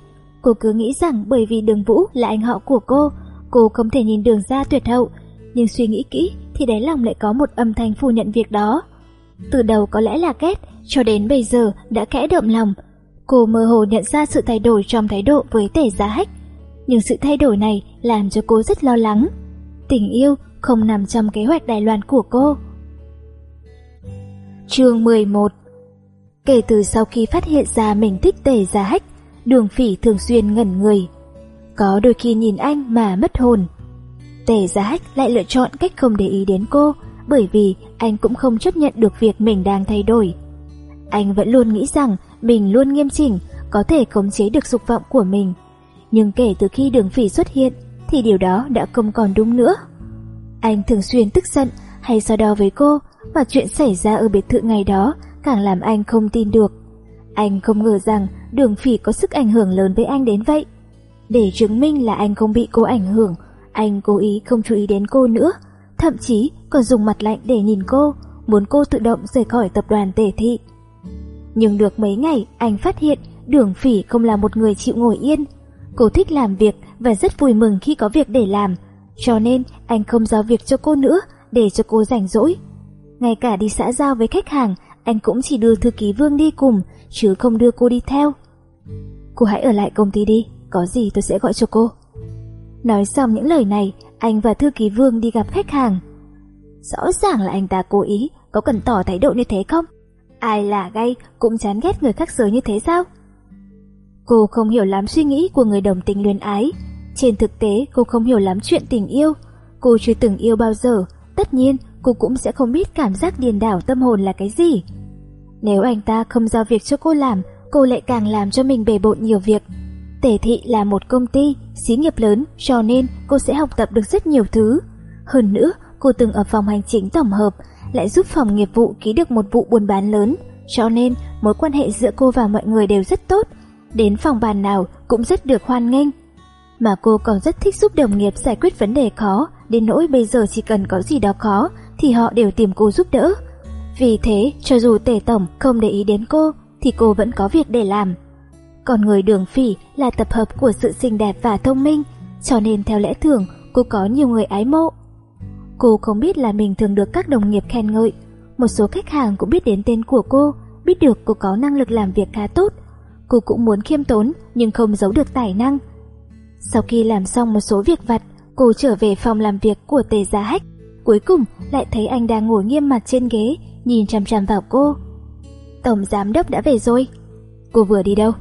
Cô cứ nghĩ rằng bởi vì đường Vũ là anh họ của cô, cô không thể nhìn đường ra tuyệt hậu, nhưng suy nghĩ kỹ thì đáy lòng lại có một âm thanh phủ nhận việc đó. Từ đầu có lẽ là ghét, cho đến bây giờ đã kẽ động lòng. Cô mơ hồ nhận ra sự thay đổi trong thái độ với tể giá hách. nhưng sự thay đổi này làm cho cô rất lo lắng. Tình yêu không nằm trong kế hoạch đài loan của cô. Chương 11 Kể từ sau khi phát hiện ra mình thích tề giá hách, đường phỉ thường xuyên ngẩn người. Có đôi khi nhìn anh mà mất hồn. Tề giá hách lại lựa chọn cách không để ý đến cô, bởi vì anh cũng không chấp nhận được việc mình đang thay đổi. Anh vẫn luôn nghĩ rằng mình luôn nghiêm chỉnh, có thể khống chế được dục vọng của mình. Nhưng kể từ khi đường phỉ xuất hiện, thì điều đó đã không còn đúng nữa. Anh thường xuyên tức giận hay so đo với cô, và chuyện xảy ra ở biệt thự ngày đó càng làm anh không tin được. Anh không ngờ rằng đường phỉ có sức ảnh hưởng lớn với anh đến vậy. Để chứng minh là anh không bị cô ảnh hưởng, anh cố ý không chú ý đến cô nữa, thậm chí còn dùng mặt lạnh để nhìn cô, muốn cô tự động rời khỏi tập đoàn tề thị. Nhưng được mấy ngày, anh phát hiện đường phỉ không là một người chịu ngồi yên. Cô thích làm việc và rất vui mừng khi có việc để làm, cho nên anh không giao việc cho cô nữa để cho cô rảnh rỗi. Ngay cả đi xã giao với khách hàng, anh cũng chỉ đưa thư ký Vương đi cùng, chứ không đưa cô đi theo. Cô hãy ở lại công ty đi, có gì tôi sẽ gọi cho cô. Nói xong những lời này, anh và thư ký Vương đi gặp khách hàng. Rõ ràng là anh ta cố ý, có cần tỏ thái độ như thế không? Ai là gay cũng chán ghét người khác giới như thế sao? Cô không hiểu lắm suy nghĩ của người đồng tình luyến ái. Trên thực tế cô không hiểu lắm chuyện tình yêu. Cô chưa từng yêu bao giờ, tất nhiên cô cũng sẽ không biết cảm giác điền đảo tâm hồn là cái gì. Nếu anh ta không giao việc cho cô làm, cô lại càng làm cho mình bề bộn nhiều việc. Tể thị là một công ty, xí nghiệp lớn, cho nên cô sẽ học tập được rất nhiều thứ. Hơn nữa, cô từng ở phòng hành chính tổng hợp, lại giúp phòng nghiệp vụ ký được một vụ buôn bán lớn, cho nên mối quan hệ giữa cô và mọi người đều rất tốt. Đến phòng bàn nào cũng rất được hoan nghênh. Mà cô còn rất thích giúp đồng nghiệp giải quyết vấn đề khó, đến nỗi bây giờ chỉ cần có gì đó khó thì họ đều tìm cô giúp đỡ. Vì thế, cho dù tể tổng không để ý đến cô, thì cô vẫn có việc để làm. Còn người đường phỉ là tập hợp của sự xinh đẹp và thông minh, cho nên theo lẽ thường, cô có nhiều người ái mộ. Cô không biết là mình thường được các đồng nghiệp khen ngợi. Một số khách hàng cũng biết đến tên của cô, biết được cô có năng lực làm việc khá tốt. Cô cũng muốn khiêm tốn nhưng không giấu được tài năng. Sau khi làm xong một số việc vặt, cô trở về phòng làm việc của tề gia hách. Cuối cùng lại thấy anh đang ngồi nghiêm mặt trên ghế, nhìn chằm chằm vào cô. Tổng giám đốc đã về rồi. Cô vừa đi đâu?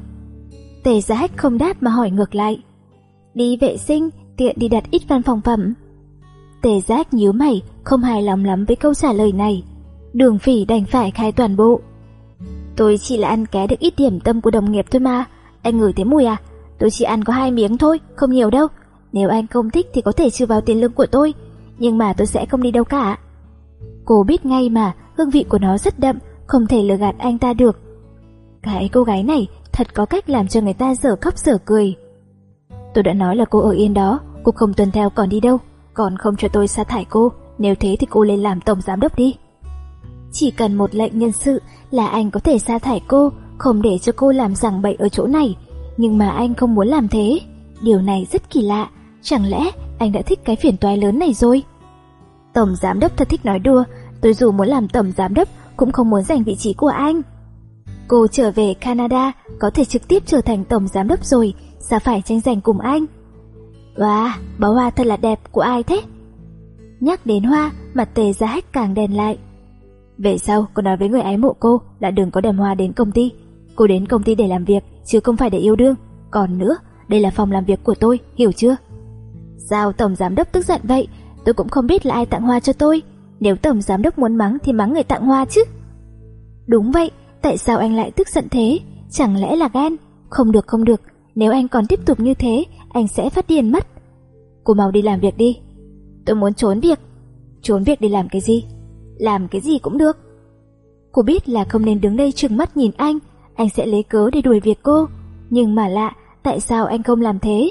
Tề gia hách không đáp mà hỏi ngược lại. Đi vệ sinh, tiện đi đặt ít văn phòng phẩm. Tề giác nhíu mày, không hài lòng lắm với câu trả lời này. Đường phỉ đành phải khai toàn bộ. Tôi chỉ là ăn ké được ít điểm tâm của đồng nghiệp thôi mà. Anh ngửi thấy mùi à? Tôi chỉ ăn có hai miếng thôi, không nhiều đâu. Nếu anh không thích thì có thể trừ vào tiền lương của tôi, nhưng mà tôi sẽ không đi đâu cả. Cô biết ngay mà, hương vị của nó rất đậm, không thể lừa gạt anh ta được. Cái cô gái này thật có cách làm cho người ta dở khóc dở cười. Tôi đã nói là cô ở yên đó, cô không tuân theo còn đi đâu, còn không cho tôi sa thải cô, nếu thế thì cô lên làm tổng giám đốc đi. Chỉ cần một lệnh nhân sự là anh có thể sa thải cô, không để cho cô làm giảng bậy ở chỗ này, nhưng mà anh không muốn làm thế. Điều này rất kỳ lạ, chẳng lẽ anh đã thích cái phiền toái lớn này rồi? Tổng giám đốc thật thích nói đùa, tôi dù muốn làm tổng giám đốc cũng không muốn giành vị trí của anh. Cô trở về Canada có thể trực tiếp trở thành tổng giám đốc rồi, sao phải tranh giành cùng anh? Wow, bó hoa thật là đẹp của ai thế? Nhắc đến hoa, mặt tề ra hách càng đèn lại. Về sau, cô nói với người ái mộ cô là đừng có đem hoa đến công ty. Cô đến công ty để làm việc, chứ không phải để yêu đương. Còn nữa, đây là phòng làm việc của tôi, hiểu chưa? Sao tổng giám đốc tức giận vậy? Tôi cũng không biết là ai tặng hoa cho tôi. Nếu tổng giám đốc muốn mắng thì mắng người tặng hoa chứ. Đúng vậy, tại sao anh lại tức giận thế? Chẳng lẽ là ghen? Không được không được, nếu anh còn tiếp tục như thế, anh sẽ phát điên mất. Cô mau đi làm việc đi. Tôi muốn trốn việc. Trốn việc để làm cái gì? Làm cái gì cũng được. Cô biết là không nên đứng đây trừng mắt nhìn anh, anh sẽ lấy cớ để đuổi việc cô. Nhưng mà lạ, tại sao anh không làm thế?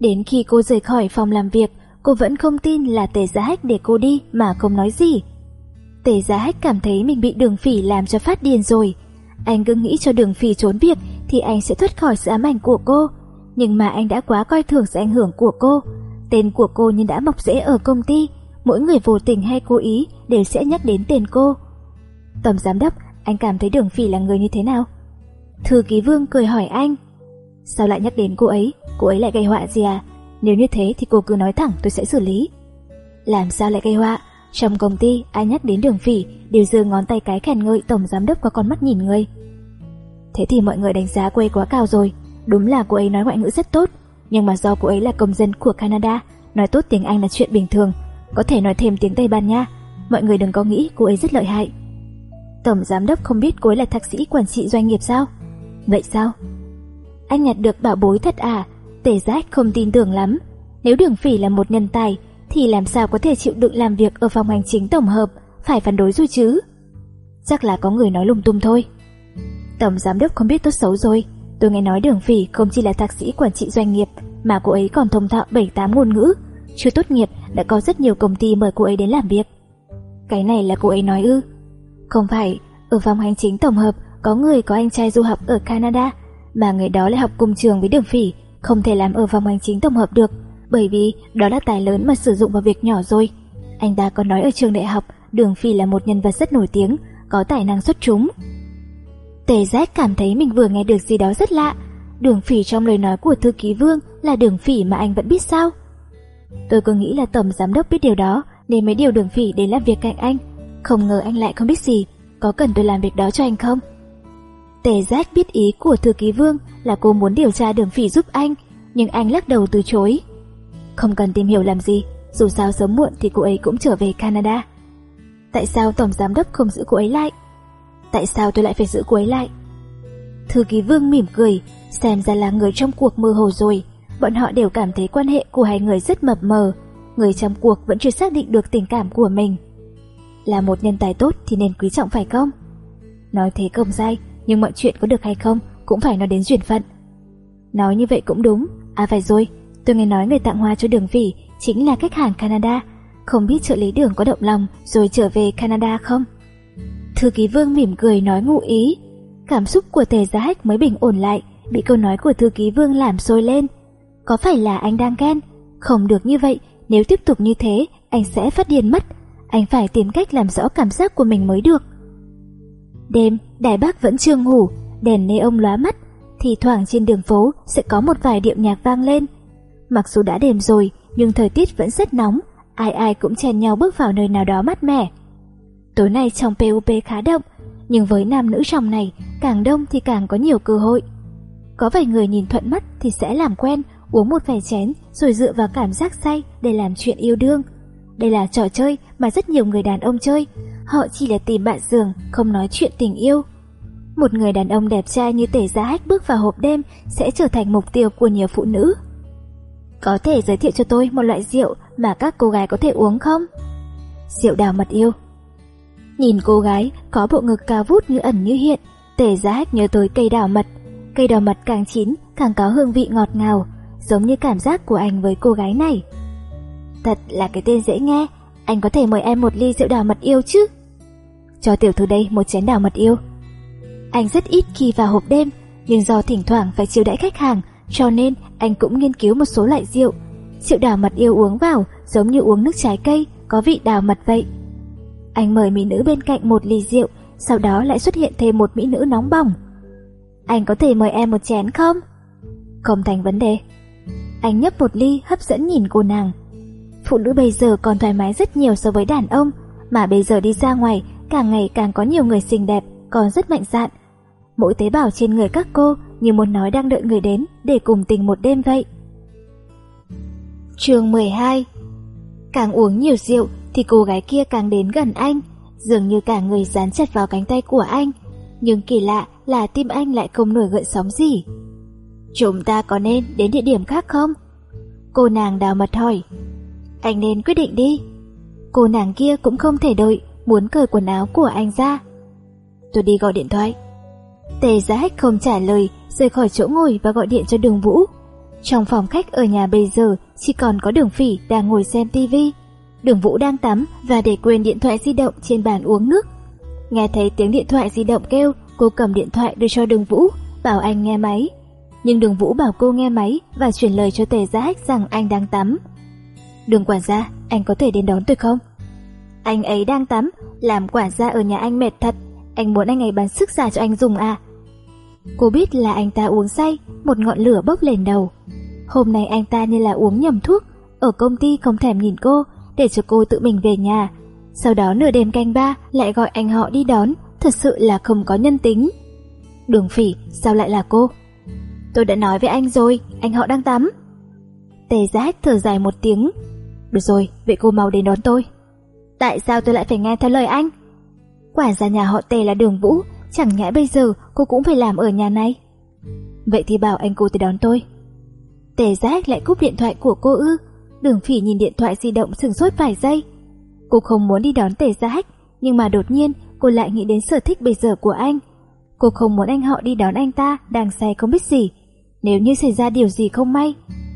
Đến khi cô rời khỏi phòng làm việc, cô vẫn không tin là tề giá hách để cô đi mà không nói gì. Tề giá hách cảm thấy mình bị đường phỉ làm cho phát điên rồi. Anh cứ nghĩ cho đường phỉ trốn việc thì anh sẽ thoát khỏi sự ám ảnh của cô. Nhưng mà anh đã quá coi thường sự ảnh hưởng của cô. Tên của cô như đã mọc rễ ở công ty. Mỗi người vô tình hay cố ý đều sẽ nhắc đến tên cô. Tổng giám đốc, anh cảm thấy đường phỉ là người như thế nào? Thư ký vương cười hỏi anh. Sao lại nhắc đến cô ấy? Cô ấy lại gây họa gì à? Nếu như thế thì cô cứ nói thẳng tôi sẽ xử lý. Làm sao lại gây họa? Trong công ty, ai nhắc đến đường phỉ đều giơ ngón tay cái khen ngợi tổng giám đốc có con mắt nhìn người. Thế thì mọi người đánh giá cô ấy quá cao rồi. Đúng là cô ấy nói ngoại ngữ rất tốt, nhưng mà do cô ấy là công dân của Canada, nói tốt tiếng Anh là chuyện bình thường, có thể nói thêm tiếng Tây Ban Nha. Mọi người đừng có nghĩ cô ấy rất lợi hại. Tổng giám đốc không biết cô ấy là thạc sĩ quản trị doanh nghiệp sao? Vậy sao? Anh nhặt được bảo bối thật à? Tề giác không tin tưởng lắm. Nếu đường phỉ là một nhân tài, thì làm sao có thể chịu đựng làm việc ở phòng hành chính tổng hợp, phải phản đối rồi chứ? Chắc là có người nói lung tung thôi. Tổng giám đốc không biết tốt xấu rồi. Tôi nghe nói đường phỉ không chỉ là thạc sĩ quản trị doanh nghiệp, mà cô ấy còn thông thạo 7-8 ngôn ngữ. Chưa tốt nghiệp đã có rất nhiều công ty mời cô ấy đến làm việc. Cái này là cô ấy nói ư? Không phải, ở phòng hành chính tổng hợp có người có anh trai du học ở Canada, mà người đó lại học cùng trường với đường phỉ, không thể làm ở phòng hành chính tổng hợp được, bởi vì đó là tài lớn mà sử dụng vào việc nhỏ rồi. Anh ta còn nói ở trường đại học, đường phỉ là một nhân vật rất nổi tiếng, có tài năng xuất chúng. Tề giác cảm thấy mình vừa nghe được gì đó rất lạ, đường phỉ trong lời nói của thư ký vương là đường phỉ mà anh vẫn biết sao. Tôi cứ nghĩ là tổng giám đốc biết điều đó nên mới điều đường phỉ đến làm việc cạnh anh, không ngờ anh lại không biết gì, có cần tôi làm việc đó cho anh không? Tề giác biết ý của thư ký vương là cô muốn điều tra đường phỉ giúp anh, nhưng anh lắc đầu từ chối. Không cần tìm hiểu làm gì, dù sao sớm muộn thì cô ấy cũng trở về Canada. Tại sao tổng giám đốc không giữ cô ấy lại? Tại sao tôi lại phải giữ cô ấy lại? Thư ký vương mỉm cười, xem ra là người trong cuộc mơ hồ rồi. Bọn họ đều cảm thấy quan hệ của hai người rất mập mờ. Người trong cuộc vẫn chưa xác định được tình cảm của mình. Là một nhân tài tốt thì nên quý trọng phải không? Nói thế công dai, nhưng mọi chuyện có được hay không cũng phải nói đến duyên phận. Nói như vậy cũng đúng, à phải rồi, tôi nghe nói người tặng hoa cho đường phỉ chính là khách hàng Canada, không biết trợ lý đường có động lòng rồi trở về Canada không? Thư ký vương mỉm cười nói ngụ ý, cảm xúc của tề giá hách mới bình ổn lại, bị câu nói của thư ký vương làm sôi lên. Có phải là anh đang ghen? Không được như vậy, nếu tiếp tục như thế, anh sẽ phát điên mất. Anh phải tìm cách làm rõ cảm giác của mình mới được. Đêm, Đại Bác vẫn chưa ngủ, đèn neon lóa mắt, thì thoảng trên đường phố sẽ có một vài điệu nhạc vang lên. Mặc dù đã đêm rồi, nhưng thời tiết vẫn rất nóng, ai ai cũng chen nhau bước vào nơi nào đó mát mẻ. Tối nay trong PUP khá đông, nhưng với nam nữ trong này, càng đông thì càng có nhiều cơ hội. Có vài người nhìn thuận mắt thì sẽ làm quen, uống một vài chén rồi dựa vào cảm giác say để làm chuyện yêu đương. Đây là trò chơi mà rất nhiều người đàn ông chơi, Họ chỉ là tìm bạn giường, không nói chuyện tình yêu. Một người đàn ông đẹp trai như tể giá hách bước vào hộp đêm sẽ trở thành mục tiêu của nhiều phụ nữ. Có thể giới thiệu cho tôi một loại rượu mà các cô gái có thể uống không? Rượu đào mật yêu. Nhìn cô gái có bộ ngực cao vút như ẩn như hiện, tề giá hách nhớ tới cây đào mật. Cây đào mật càng chín càng có hương vị ngọt ngào, giống như cảm giác của anh với cô gái này. Thật là cái tên dễ nghe, anh có thể mời em một ly rượu đào mật yêu chứ? Cho tiểu thư đây một chén đào mật yêu. Anh rất ít khi vào hộp đêm, nhưng do thỉnh thoảng phải chiêu đãi khách hàng, cho nên anh cũng nghiên cứu một số loại rượu. Rượu đào mật yêu uống vào giống như uống nước trái cây, có vị đào mật vậy. Anh mời mỹ nữ bên cạnh một ly rượu, sau đó lại xuất hiện thêm một mỹ nữ nóng bỏng. Anh có thể mời em một chén không? Không thành vấn đề. Anh nhấp một ly hấp dẫn nhìn cô nàng. Phụ nữ bây giờ còn thoải mái rất nhiều so với đàn ông, mà bây giờ đi ra ngoài càng ngày càng có nhiều người xinh đẹp, còn rất mạnh dạn. Mỗi tế bào trên người các cô như muốn nói đang đợi người đến để cùng tình một đêm vậy. Chương 12 Càng uống nhiều rượu thì cô gái kia càng đến gần anh, dường như cả người dán chặt vào cánh tay của anh. Nhưng kỳ lạ là tim anh lại không nổi gợn sóng gì. Chúng ta có nên đến địa điểm khác không? Cô nàng đào mật hỏi. Anh nên quyết định đi. Cô nàng kia cũng không thể đợi, muốn cởi quần áo của anh ra. Tôi đi gọi điện thoại. Tề giá hách không trả lời, rời khỏi chỗ ngồi và gọi điện cho đường Vũ. Trong phòng khách ở nhà bây giờ chỉ còn có đường phỉ đang ngồi xem tivi. Đường Vũ đang tắm và để quên điện thoại di động trên bàn uống nước. Nghe thấy tiếng điện thoại di động kêu, cô cầm điện thoại đưa cho đường Vũ, bảo anh nghe máy. Nhưng đường Vũ bảo cô nghe máy và chuyển lời cho tề giác hách rằng anh đang tắm. Đường quản gia, anh có thể đến đón tôi không? Anh ấy đang tắm, làm quản gia ở nhà anh mệt thật, anh muốn anh ấy bán sức giả cho anh dùng à? Cô biết là anh ta uống say, một ngọn lửa bốc lên đầu. Hôm nay anh ta như là uống nhầm thuốc, ở công ty không thèm nhìn cô, để cho cô tự mình về nhà. Sau đó nửa đêm canh ba lại gọi anh họ đi đón, thật sự là không có nhân tính. Đường phỉ, sao lại là cô? Tôi đã nói với anh rồi, anh họ đang tắm. Tề giác thở dài một tiếng. Được rồi, vậy cô mau đến đón tôi. Tại sao tôi lại phải nghe theo lời anh? Quả ra nhà họ Tề là đường Vũ, chẳng nhẽ bây giờ cô cũng phải làm ở nhà này. Vậy thì bảo anh cô tới đón tôi. Tề giác lại cúp điện thoại của cô ư. Đường phỉ nhìn điện thoại di động sừng sốt vài giây. Cô không muốn đi đón tề gia hách nhưng mà đột nhiên cô lại nghĩ đến sở thích bây giờ của anh. Cô không muốn anh họ đi đón anh ta đang say không biết gì. Nếu như xảy ra điều gì không may,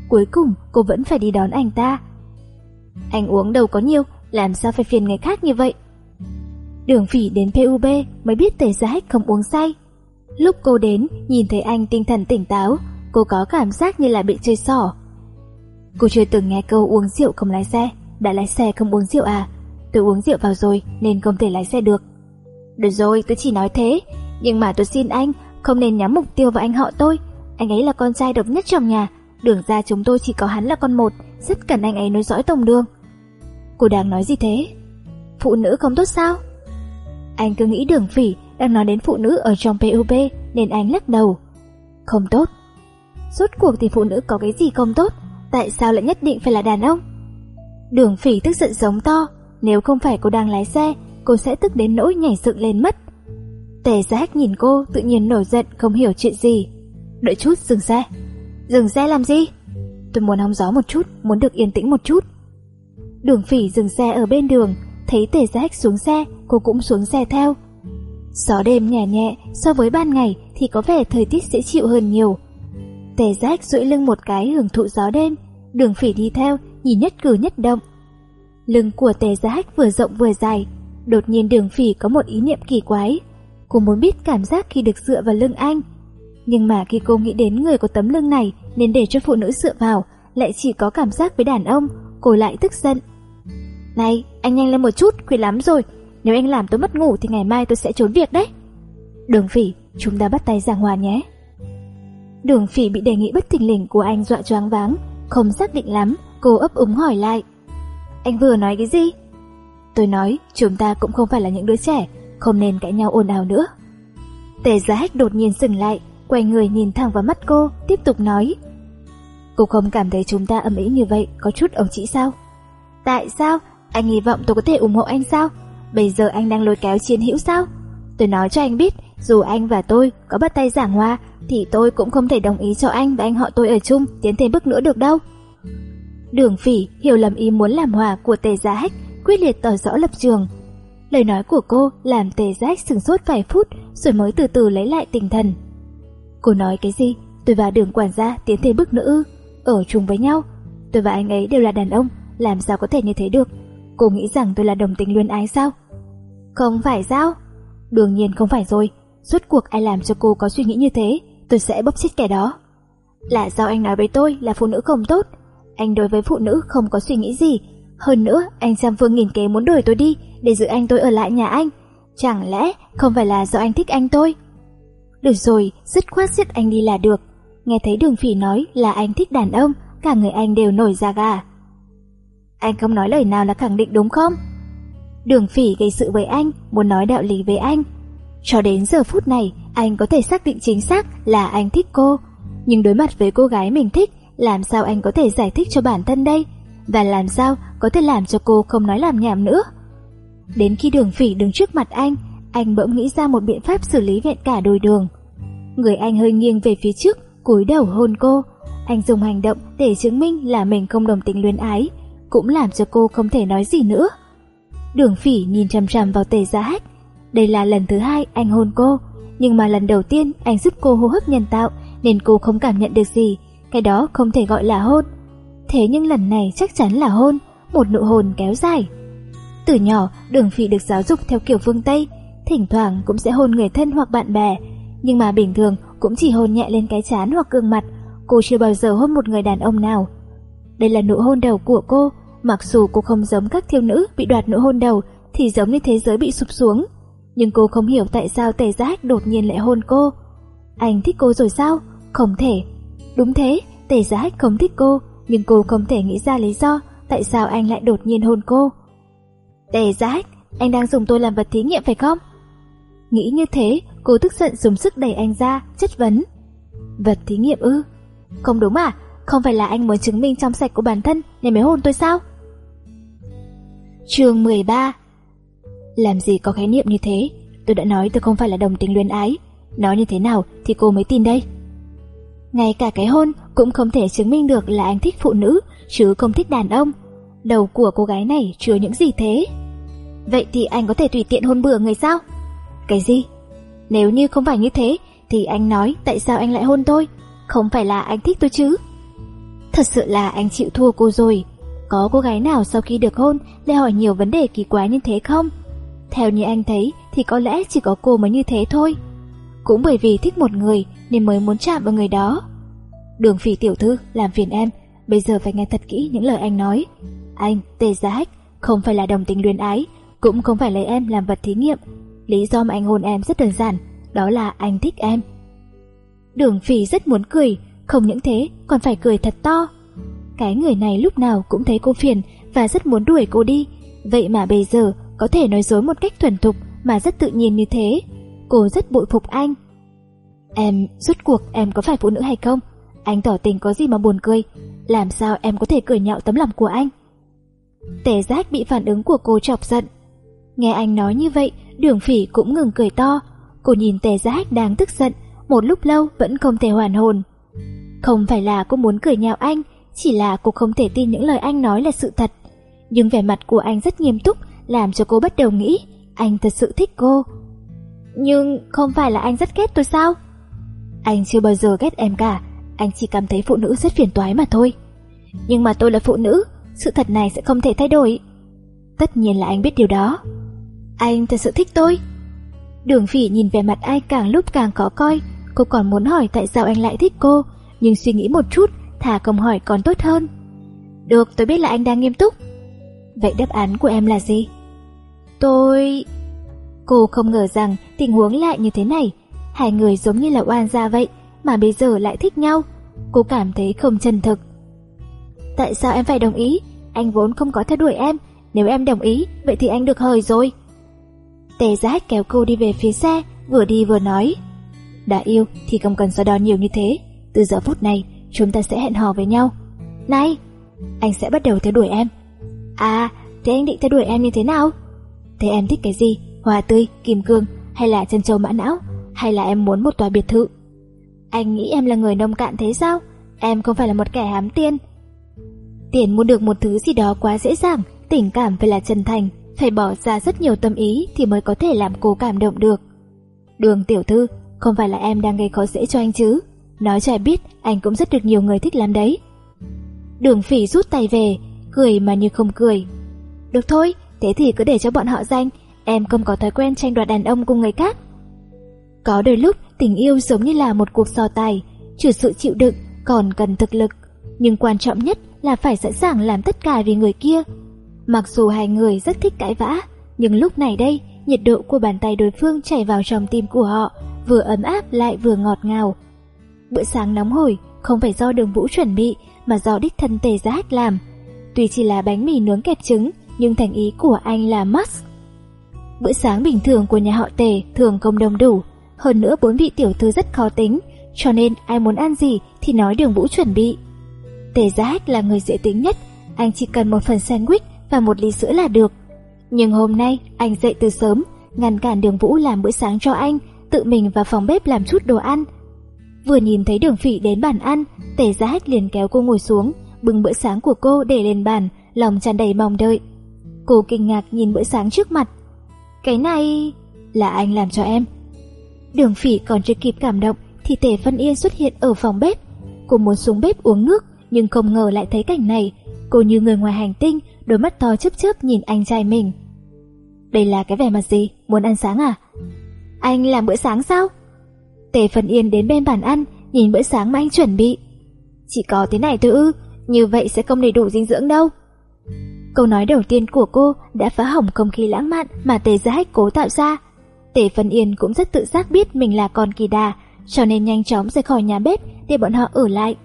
cuối cùng cô vẫn phải đi đón anh ta. Anh uống đâu có nhiều, làm sao phải phiền người khác như vậy? Đường phỉ đến PUB mới biết tề gia hách không uống say. Lúc cô đến, nhìn thấy anh tinh thần tỉnh táo, cô có cảm giác như là bị chơi xỏ. Cô chưa từng nghe câu uống rượu không lái xe, đã lái xe không uống rượu à? Tôi uống rượu vào rồi nên không thể lái xe được. Được rồi, tôi chỉ nói thế, nhưng mà tôi xin anh không nên nhắm mục tiêu vào anh họ tôi. Anh ấy là con trai độc nhất trong nhà, đường ra chúng tôi chỉ có hắn là con một, rất cần anh ấy nối dõi tổng đường. Cô đang nói gì thế? Phụ nữ không tốt sao? Anh cứ nghĩ đường phỉ đang nói đến phụ nữ ở trong PUB nên anh lắc đầu. Không tốt. Rốt cuộc thì phụ nữ có cái gì không tốt? Tại sao lại nhất định phải là đàn ông? Đường phỉ tức giận giống to. Nếu không phải cô đang lái xe, cô sẽ tức đến nỗi nhảy dựng lên mất. Tề giác nhìn cô tự nhiên nổi giận không hiểu chuyện gì. Đợi chút dừng xe. Dừng xe làm gì? Tôi muốn hóng gió một chút, muốn được yên tĩnh một chút. Đường phỉ dừng xe ở bên đường, thấy tề giác xuống xe, cô cũng xuống xe theo. Gió đêm nhẹ nhẹ, so với ban ngày thì có vẻ thời tiết dễ chịu hơn nhiều. Tề giác duỗi lưng một cái hưởng thụ gió đêm, đường phỉ đi theo, nhìn nhất cử nhất động. Lưng của tề giác vừa rộng vừa dài, đột nhiên đường phỉ có một ý niệm kỳ quái. Cô muốn biết cảm giác khi được dựa vào lưng anh. Nhưng mà khi cô nghĩ đến người có tấm lưng này nên để cho phụ nữ dựa vào, lại chỉ có cảm giác với đàn ông, cô lại tức giận. Này, anh nhanh lên một chút, khuya lắm rồi. Nếu anh làm tôi mất ngủ thì ngày mai tôi sẽ trốn việc đấy. Đường phỉ, chúng ta bắt tay giảng hòa nhé. Đường phỉ bị đề nghị bất thình lình của anh dọa choáng váng, không xác định lắm, cô ấp úng hỏi lại. Anh vừa nói cái gì? Tôi nói chúng ta cũng không phải là những đứa trẻ, không nên cãi nhau ồn ào nữa. Tề giá hách đột nhiên dừng lại, quay người nhìn thẳng vào mắt cô, tiếp tục nói. Cô không cảm thấy chúng ta âm ý như vậy có chút ông chỉ sao? Tại sao? Anh hy vọng tôi có thể ủng hộ anh sao? Bây giờ anh đang lôi kéo chiến hữu sao? Tôi nói cho anh biết, dù anh và tôi có bắt tay giảng hòa, thì tôi cũng không thể đồng ý cho anh và anh họ tôi ở chung tiến thêm bước nữa được đâu. Đường phỉ hiểu lầm ý muốn làm hòa của tề giá hách, quyết liệt tỏ rõ lập trường. Lời nói của cô làm tề giá hách sừng sốt vài phút rồi mới từ từ lấy lại tinh thần. Cô nói cái gì? Tôi và đường quản gia tiến thêm bước nữa ư? Ở chung với nhau? Tôi và anh ấy đều là đàn ông, làm sao có thể như thế được? Cô nghĩ rằng tôi là đồng tính luyến ái sao? Không phải sao? Đương nhiên không phải rồi. Suốt cuộc ai làm cho cô có suy nghĩ như thế, tôi sẽ bóp chết kẻ đó. Là do anh nói với tôi là phụ nữ không tốt. Anh đối với phụ nữ không có suy nghĩ gì. Hơn nữa, anh Sam phương nghìn kế muốn đuổi tôi đi để giữ anh tôi ở lại nhà anh. Chẳng lẽ không phải là do anh thích anh tôi? Được rồi, dứt khoát giết anh đi là được. Nghe thấy đường phỉ nói là anh thích đàn ông, cả người anh đều nổi da gà. Anh không nói lời nào là khẳng định đúng không? Đường phỉ gây sự với anh, muốn nói đạo lý với anh. Cho đến giờ phút này, anh có thể xác định chính xác là anh thích cô. Nhưng đối mặt với cô gái mình thích, làm sao anh có thể giải thích cho bản thân đây? Và làm sao có thể làm cho cô không nói làm nhảm nữa? Đến khi đường phỉ đứng trước mặt anh, anh bỗng nghĩ ra một biện pháp xử lý vẹn cả đôi đường. Người anh hơi nghiêng về phía trước, cúi đầu hôn cô. Anh dùng hành động để chứng minh là mình không đồng tình luyến ái, cũng làm cho cô không thể nói gì nữa. Đường phỉ nhìn chằm chằm vào tề giá hách. Đây là lần thứ hai anh hôn cô, nhưng mà lần đầu tiên anh giúp cô hô hấp nhân tạo nên cô không cảm nhận được gì, cái đó không thể gọi là hôn. Thế nhưng lần này chắc chắn là hôn, một nụ hôn kéo dài. Từ nhỏ, đường phỉ được giáo dục theo kiểu phương Tây, thỉnh thoảng cũng sẽ hôn người thân hoặc bạn bè, nhưng mà bình thường cũng chỉ hôn nhẹ lên cái chán hoặc gương mặt, cô chưa bao giờ hôn một người đàn ông nào. Đây là nụ hôn đầu của cô, mặc dù cô không giống các thiếu nữ bị đoạt nụ hôn đầu thì giống như thế giới bị sụp xuống. Nhưng cô không hiểu tại sao tề giác đột nhiên lại hôn cô. Anh thích cô rồi sao? Không thể. Đúng thế, tề giác không thích cô, nhưng cô không thể nghĩ ra lý do tại sao anh lại đột nhiên hôn cô. Tề giác, anh đang dùng tôi làm vật thí nghiệm phải không? Nghĩ như thế, cô tức giận dùng sức đẩy anh ra, chất vấn. Vật thí nghiệm ư? Không đúng à? Không phải là anh muốn chứng minh trong sạch của bản thân nên mới hôn tôi sao? Chương 13 Làm gì có khái niệm như thế? Tôi đã nói tôi không phải là đồng tính luyến ái. Nói như thế nào thì cô mới tin đây? Ngay cả cái hôn cũng không thể chứng minh được là anh thích phụ nữ, chứ không thích đàn ông. Đầu của cô gái này chứa những gì thế? Vậy thì anh có thể tùy tiện hôn bừa người sao? Cái gì? Nếu như không phải như thế, thì anh nói tại sao anh lại hôn tôi? Không phải là anh thích tôi chứ? Thật sự là anh chịu thua cô rồi. Có cô gái nào sau khi được hôn lại hỏi nhiều vấn đề kỳ quái như thế không? Theo như anh thấy thì có lẽ chỉ có cô mới như thế thôi. Cũng bởi vì thích một người nên mới muốn chạm vào người đó. Đường phỉ tiểu thư làm phiền em, bây giờ phải nghe thật kỹ những lời anh nói. Anh, Tề Giá Hách, không phải là đồng tình luyến ái, cũng không phải lấy em làm vật thí nghiệm. Lý do mà anh hôn em rất đơn giản, đó là anh thích em. Đường phỉ rất muốn cười, không những thế còn phải cười thật to. Cái người này lúc nào cũng thấy cô phiền và rất muốn đuổi cô đi, vậy mà bây giờ có thể nói dối một cách thuần thục mà rất tự nhiên như thế. Cô rất bội phục anh. Em, rốt cuộc em có phải phụ nữ hay không? Anh tỏ tình có gì mà buồn cười, làm sao em có thể cười nhạo tấm lòng của anh? Tề giác bị phản ứng của cô chọc giận. Nghe anh nói như vậy, đường phỉ cũng ngừng cười to. Cô nhìn tề giác đang tức giận, một lúc lâu vẫn không thể hoàn hồn. Không phải là cô muốn cười nhạo anh, chỉ là cô không thể tin những lời anh nói là sự thật. Nhưng vẻ mặt của anh rất nghiêm túc, làm cho cô bắt đầu nghĩ anh thật sự thích cô. Nhưng không phải là anh rất ghét tôi sao? Anh chưa bao giờ ghét em cả, anh chỉ cảm thấy phụ nữ rất phiền toái mà thôi. Nhưng mà tôi là phụ nữ, sự thật này sẽ không thể thay đổi. Tất nhiên là anh biết điều đó. Anh thật sự thích tôi. Đường phỉ nhìn vẻ mặt ai càng lúc càng khó coi, cô còn muốn hỏi tại sao anh lại thích cô, nhưng suy nghĩ một chút, thả không hỏi còn tốt hơn. Được, tôi biết là anh đang nghiêm túc. Vậy đáp án của em là gì? Tôi... Cô không ngờ rằng tình huống lại như thế này, hai người giống như là oan gia vậy, mà bây giờ lại thích nhau. Cô cảm thấy không chân thực. Tại sao em phải đồng ý? Anh vốn không có theo đuổi em, nếu em đồng ý, vậy thì anh được hời rồi. Tề giác kéo cô đi về phía xe, vừa đi vừa nói. Đã yêu thì không cần so đo nhiều như thế, từ giờ phút này chúng ta sẽ hẹn hò với nhau. Này, anh sẽ bắt đầu theo đuổi em. À, thế anh định theo đuổi em như thế nào? Thế em thích cái gì? Hoa tươi, kim cương hay là chân châu mã não? Hay là em muốn một tòa biệt thự? Anh nghĩ em là người nông cạn thế sao? Em không phải là một kẻ hám tiền. Tiền mua được một thứ gì đó quá dễ dàng, tình cảm phải là chân thành, phải bỏ ra rất nhiều tâm ý thì mới có thể làm cô cảm động được. Đường tiểu thư, không phải là em đang gây khó dễ cho anh chứ? Nói cho em biết, anh cũng rất được nhiều người thích lắm đấy. Đường phỉ rút tay về, cười mà như không cười. Được thôi, thế thì cứ để cho bọn họ danh, em không có thói quen tranh đoạt đàn ông cùng người khác. Có đôi lúc tình yêu giống như là một cuộc so tài, trừ sự chịu đựng còn cần thực lực, nhưng quan trọng nhất là phải sẵn sàng làm tất cả vì người kia. Mặc dù hai người rất thích cãi vã, nhưng lúc này đây, nhiệt độ của bàn tay đối phương chảy vào trong tim của họ, vừa ấm áp lại vừa ngọt ngào. Bữa sáng nóng hổi không phải do đường vũ chuẩn bị mà do đích thân tề giá hát làm. Tuy chỉ là bánh mì nướng kẹp trứng, nhưng thành ý của anh là must. Bữa sáng bình thường của nhà họ tề thường không đông đủ, hơn nữa bốn vị tiểu thư rất khó tính, cho nên ai muốn ăn gì thì nói đường vũ chuẩn bị. Tề Giá Hách là người dễ tính nhất, anh chỉ cần một phần sandwich và một ly sữa là được. Nhưng hôm nay anh dậy từ sớm, ngăn cản đường vũ làm bữa sáng cho anh, tự mình vào phòng bếp làm chút đồ ăn. Vừa nhìn thấy đường phỉ đến bàn ăn, Tề Giá Hách liền kéo cô ngồi xuống, bưng bữa sáng của cô để lên bàn, lòng tràn đầy mong đợi. Cô kinh ngạc nhìn bữa sáng trước mặt. Cái này là anh làm cho em. Đường phỉ còn chưa kịp cảm động thì Tề Phân Yên xuất hiện ở phòng bếp. Cô muốn xuống bếp uống nước nhưng không ngờ lại thấy cảnh này. Cô như người ngoài hành tinh, đôi mắt to chớp chớp nhìn anh trai mình. Đây là cái vẻ mặt gì? Muốn ăn sáng à? Anh làm bữa sáng sao? Tề Phần Yên đến bên bàn ăn, nhìn bữa sáng mà anh chuẩn bị. Chỉ có thế này thôi ư, như vậy sẽ không đầy đủ dinh dưỡng đâu. Câu nói đầu tiên của cô đã phá hỏng không khí lãng mạn mà Tề Gia Hách cố tạo ra. Tề Phần Yên cũng rất tự giác biết mình là con kỳ đà, cho nên nhanh chóng rời khỏi nhà bếp để bọn họ ở lại.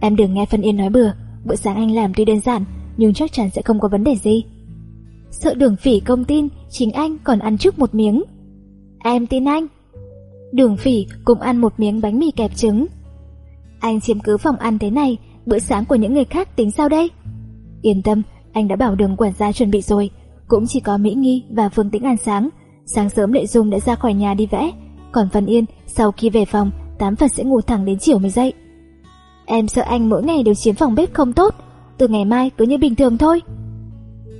Em đừng nghe Phần Yên nói bừa, bữa sáng anh làm tuy đơn giản, nhưng chắc chắn sẽ không có vấn đề gì. Sợ đường phỉ công tin, chính anh còn ăn trước một miếng. Em tin anh. Đường phỉ cũng ăn một miếng bánh mì kẹp trứng. Anh chiếm cứ phòng ăn thế này, bữa sáng của những người khác tính sao đây? Yên tâm, anh đã bảo đường quản gia chuẩn bị rồi, cũng chỉ có Mỹ Nghi và Phương Tĩnh ăn sáng. Sáng sớm Lệ Dung đã ra khỏi nhà đi vẽ, còn Phần Yên sau khi về phòng, tám phần sẽ ngủ thẳng đến chiều mới dậy. Em sợ anh mỗi ngày đều chiếm phòng bếp không tốt, từ ngày mai cứ như bình thường thôi.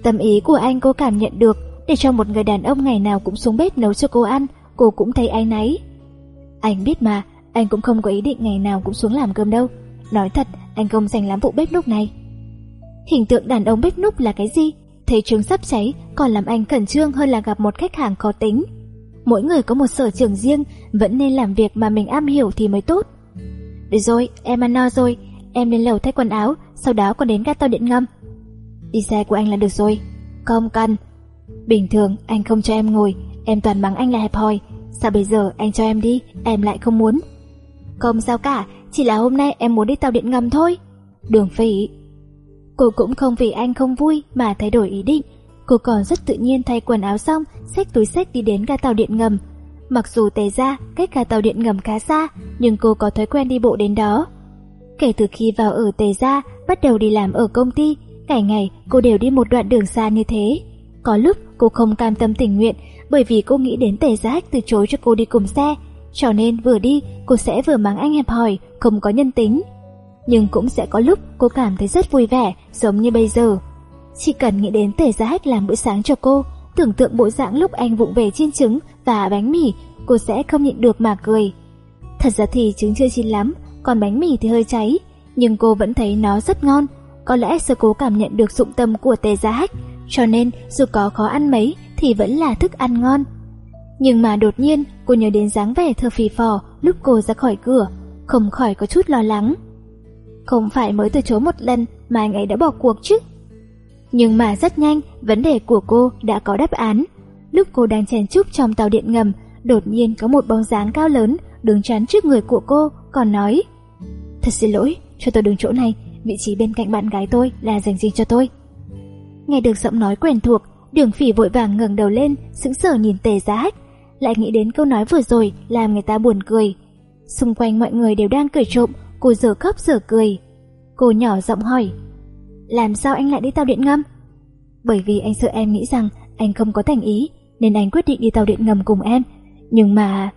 Tâm ý của anh cô cảm nhận được, để cho một người đàn ông ngày nào cũng xuống bếp nấu cho cô ăn, cô cũng thấy áy náy. Anh biết mà, anh cũng không có ý định ngày nào cũng xuống làm cơm đâu. Nói thật, anh không dành lắm vụ bếp núc này. Hình tượng đàn ông bếp núc là cái gì? Thấy trứng sắp cháy còn làm anh khẩn trương hơn là gặp một khách hàng khó tính. Mỗi người có một sở trường riêng, vẫn nên làm việc mà mình am hiểu thì mới tốt. Được rồi, em ăn no rồi, em lên lầu thay quần áo, sau đó còn đến ga tàu điện ngầm. Đi xe của anh là được rồi. Không cần. Bình thường anh không cho em ngồi, em toàn mắng anh là hẹp hòi. Sao bây giờ anh cho em đi, em lại không muốn. Không sao cả, chỉ là hôm nay em muốn đi tàu điện ngầm thôi. Đường phỉ. Cô cũng không vì anh không vui mà thay đổi ý định. Cô còn rất tự nhiên thay quần áo xong, xách túi xách đi đến ga tàu điện ngầm. Mặc dù tề ra cách ga tàu điện ngầm khá xa, nhưng cô có thói quen đi bộ đến đó. Kể từ khi vào ở tề ra, bắt đầu đi làm ở công ty, ngày ngày cô đều đi một đoạn đường xa như thế. Có lúc cô không cam tâm tình nguyện bởi vì cô nghĩ đến tề giác từ chối cho cô đi cùng xe, cho nên vừa đi cô sẽ vừa mắng anh hẹp hòi, không có nhân tính. Nhưng cũng sẽ có lúc cô cảm thấy rất vui vẻ, giống như bây giờ. Chỉ cần nghĩ đến tề giác làm bữa sáng cho cô, tưởng tượng bộ dạng lúc anh vụng về chiên trứng và bánh mì, cô sẽ không nhịn được mà cười. Thật ra thì trứng chưa chín lắm, còn bánh mì thì hơi cháy, nhưng cô vẫn thấy nó rất ngon. Có lẽ sơ cố cảm nhận được dụng tâm của tề giác, hách, cho nên dù có khó ăn mấy thì vẫn là thức ăn ngon. Nhưng mà đột nhiên cô nhớ đến dáng vẻ thơ phì phò lúc cô ra khỏi cửa, không khỏi có chút lo lắng. Không phải mới từ chối một lần mà anh ấy đã bỏ cuộc chứ. Nhưng mà rất nhanh, vấn đề của cô đã có đáp án. Lúc cô đang chèn chúc trong tàu điện ngầm, đột nhiên có một bóng dáng cao lớn đứng chắn trước người của cô, còn nói Thật xin lỗi, cho tôi đứng chỗ này, vị trí bên cạnh bạn gái tôi là dành riêng cho tôi. Nghe được giọng nói quen thuộc, đường phỉ vội vàng ngẩng đầu lên, sững sờ nhìn tề giá hách, lại nghĩ đến câu nói vừa rồi làm người ta buồn cười. Xung quanh mọi người đều đang cười trộm, cô giờ khóc giờ cười. Cô nhỏ giọng hỏi, làm sao anh lại đi tàu điện ngầm? Bởi vì anh sợ em nghĩ rằng anh không có thành ý, nên anh quyết định đi tàu điện ngầm cùng em. Nhưng mà...